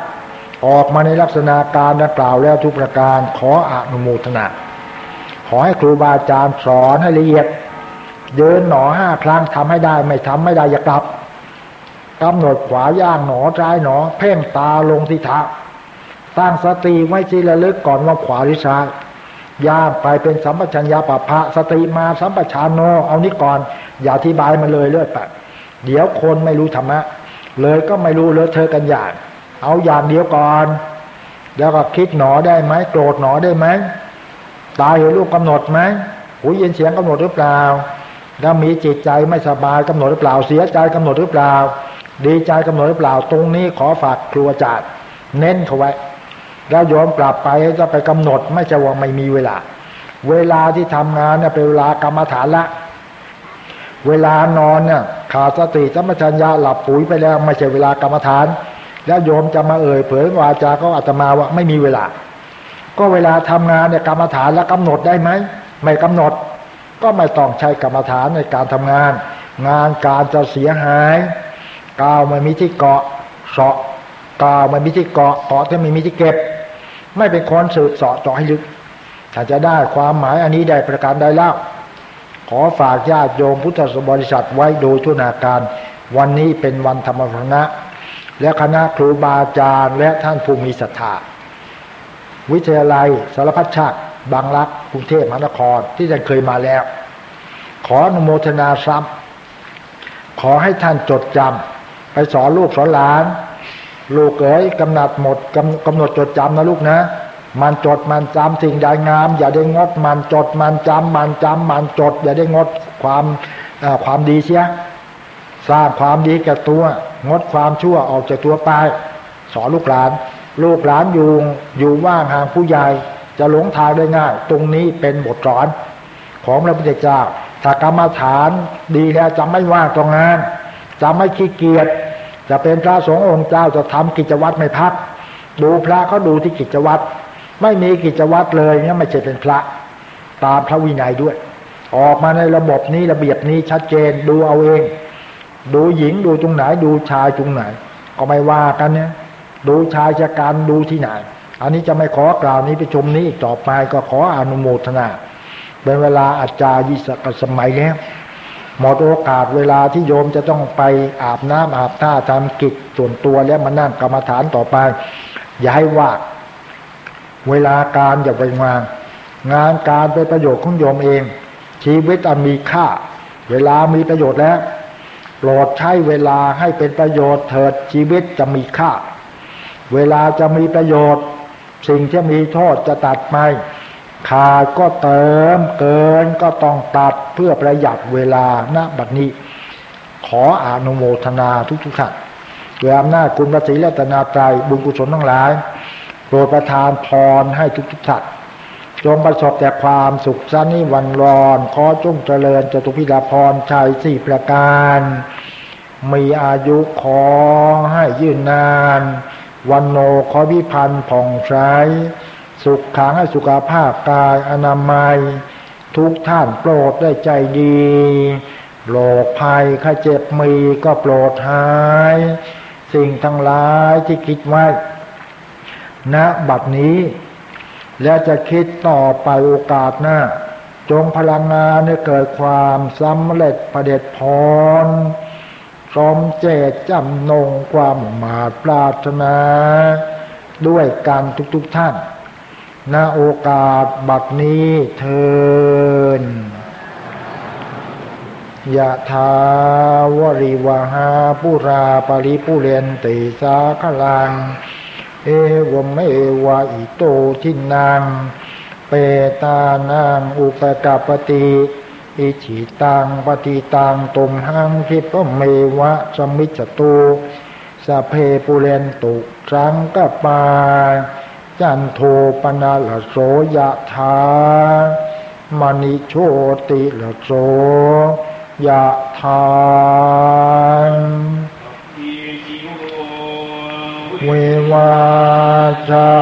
ออกมาในลักษณะการดังกล่าวแล้วทุกประการขออนุโมทนา ขอให้ครูบาอาจารย์สอนให้ละเอียดเดินหนอห้าครั้งทำให้ได้ไม่ทำไม่ได้อย่ากลับกำหนดขวาย่างหนอซ้ายหนอ เพ่งตาลงที่เท้าตั้งสติไว้ทีละลึกก่อนว่าขวาหรือซ้ายย่างไปเป็นสัมปชัญญะปะพะสติมาสัมปชานโนเอานี้ก่อน อย่าอธิบายมาเลยเลื่อยไปเดี๋ยวคนไม่รู้ธรรมะ เลยก็ไม่รู้เลอะเทอะกันอย่าง เอาอย่างเดียวก่อน แล้วก็คิดหนอได้ไหมโกรธหนอได้ไหมตายเห็นรูปกำหนดไหมหูยินเสียงกำหนดหรือเปล่าถ้ามีจิตใจไม่สบายกำหนดหรือเปล่า เสียใจกำหนดหรือเปล่า ดีใจกำหนดหรือเปล่า ตรงนี้ขอฝากครูอาจารย์เน้นเขาไว้แล้วยอมกลับไปจะไปกำหนดไม่จะว่าไม่มีเวลา เวลาที่ทำงานเนี่ยเป็นเวลากรรมฐานละ เวลานอนเนี่ย ขาดสติสัมปชัญญะหลับปุ๋ยไปแล้วไม่ใช่เวลากรรมฐาน แล้วโยมจะมาเอ่ยเผยวาจาก็อาตมาว่าไม่มีเวลา ก็เวลาทำงานเนี่ยกรรมฐานแล้วกำหนดได้ไหมไม่กำหนด ก็ไม่ต้องใช้กรรมฐานในการทำงาน งานการจะเสียหายกาวไม่มีที่เกาะเสาะกาวไม่มีที่เกาะเกาะที่ไม่มีที่เก็บ ไม่เป็นคนสืบเสาะเจาะให้ลึกถ้าจะได้ความหมายอันนี้ได้ประการใดแล้ว ขอฝากญาติโยมพุทธบริษัทไว้โดยทุนาการ วันนี้เป็นวันธรรมพนะ และคณะครูบาอาจารย์และท่านผู้มีศรัทธาวิทยาลัยสารพัดชาติบางรักกรุงเทพมหานครที่ท่านเคยมาแล้ว ขออนุโมทนาซ้ำขอให้ท่านจดจำไปสอนลูกสอนหลาน ลูกเอ๋ยกำหนดหมดกำกำหนดจดจำนะลูกนะ มันจดมันจำสิ่งใดงาม อย่าได้งดมันจดมันจำมันจำมันจด อย่าได้งดความความดีเสียสร้างความดีแก่ตัว งดความชั่วออกจากตัวไป สอนลูกหลาน ลูกหลานอยู่อยู่ว่างห่างผู้ใหญ่จะหลงทางได้ง่าย ตรงนี้เป็นบทสอน ของพระพุทธเจ้าถ้ากรรมฐานดีแล้วจะไม่ว่างตรงงานจะไม่ขี้เกียจจะเป็นพระสงฆ์องค์เจ้าจะทำกิจวัตรไม่พัก ดูพระเขาดูที่กิจวัตร ไม่มีกิจวัตรเลยเนี่ยไม่ใช่เป็นพระ ตามพระวินัยด้วย ออกมาในระบบนี้ระเบียบนี้ชัดเจนดูเอาเอง ดูหญิงดูตรงไหน ดูชายตรงไหน ก็ไม่ว่ากันเนี่ย ดูชายชะการดูที่ไหน อันนี้จะไม่ขอกล่าวนี้ไปชมนี้ต่อไปก็ขออนุโมทนาเป็นเวลาอาจารย์ยิสกสมัยแล้วหมดโอกาสเวลาที่โยมจะต้องไปอาบน้ำอาบท่าทำกิจส่วนตัวแล้วมานั่งกรรมฐานต่อไป อย่าให้ว่า เวลาการอย่าไปวาง งานการเป็นประโยชน์ของโยมเอง ชีวิตอันมีค่า เวลามีประโยชน์แล้วโปรดใช้เวลาให้เป็นประโยชน์เถิดชีวิตจะมีค่า เวลาจะมีประโยชน์ สิ่งที่มีโทษจะตัดไปขาดก็เติมเกินก็ต้องตัดเพื่อประหยัดเวลาณบัดนี้ ขออนุโมทนาทุกทุกท่านด้วยอำนาจคุณพระศรีรัตนาตรัยบุญกุศลทั้งหลาย โปรดประทานพรให้ทุกทุกท่านจงประสบแต่ความสุขสันนิวันรอน ขอจงเจริญจตุพิดาพรชัยสี่ประการ มีอายุขอให้ยืนนาน วันโนขอวิพันธ์ผ่องใสสุขขังให้สุขภาพกายอนามัย ทุกท่านโปรดได้ใจดีโรคภัยข้าเจ็บมีก็โปรดหาย สิ่งทั้งหลายที่คิดไว้ ณบัดนี้ และจะคิดต่อไปโอกาสหน้า จงพลังงานให้เกิดความสำเร็จประเด็จพรสมเจตจำนงความหมาดปรารถนา ด้วยการทุกๆทท่านณโอกาสบัดนี้เทินยะทาวริวหาปุราปริปุเรนติสาขลัง เอวเมวะอิโตทินัง เปตานังอุปกาปติอิจิตังปฏิตังตุมหังคิปเมวะสมิจตุสเพปุเรนตุสังกปาจันโทปนาลโสยะธามณิโชติลโสยะธา ววาจั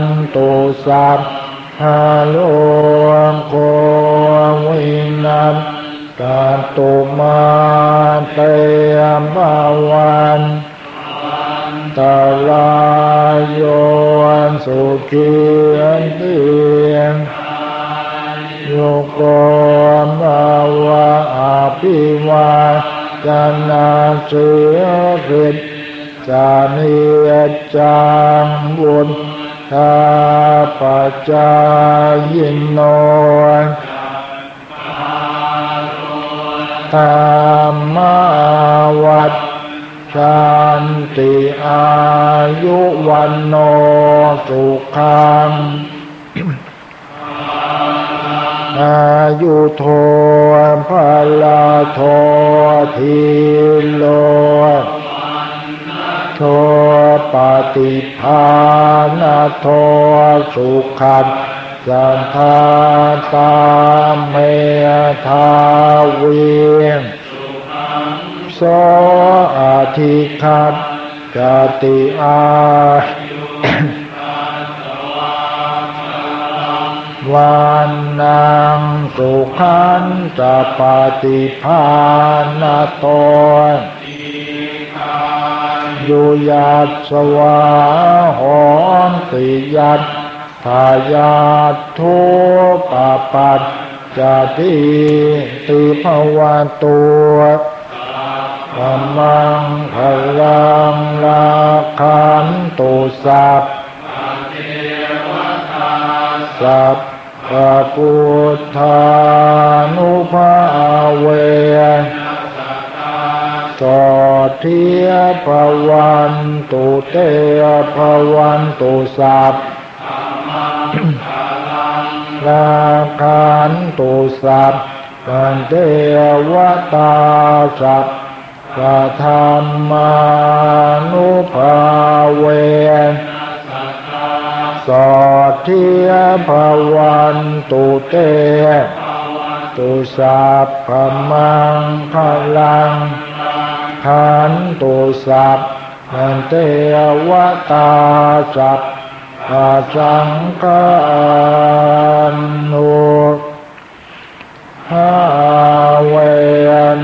นตุสัพฮาโลโกวินันกาตุมาเตมบาวันตาลายโยนสุขียนเตียงโยโกมาวะอาภิวาจนาเสือริ จานิยจังบุญทาปัจจายินโนธรรมวัดชันติอายุวันโนสุขังอายุโทพลาโททีโล โทปฏิภาณโทสุขันสันทาตาเมทาเวียงโสอาทิคัตจติอาวันนังสุขันจะปฏิภาณโตอ ยู่ยัดสวาหอนติยัดทายาททุปปัจจติติภวันตัวธรรมังพลังลาคันตุสัพสัพพะพุทธานุภาเว สอดเทียภวันตุเตภวันตุสัพลาคันตุสัพกันเทวตาสัพพะธรรมานุภาเวสอดเทียภวันตุเตตุสัพพมังพลัง ขันตุสัพพันเทวตาสัพอาจังกานโนหาเว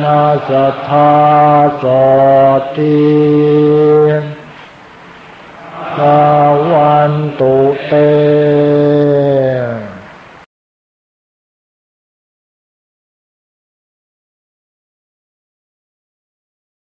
นัสธาสติภาวันตุเต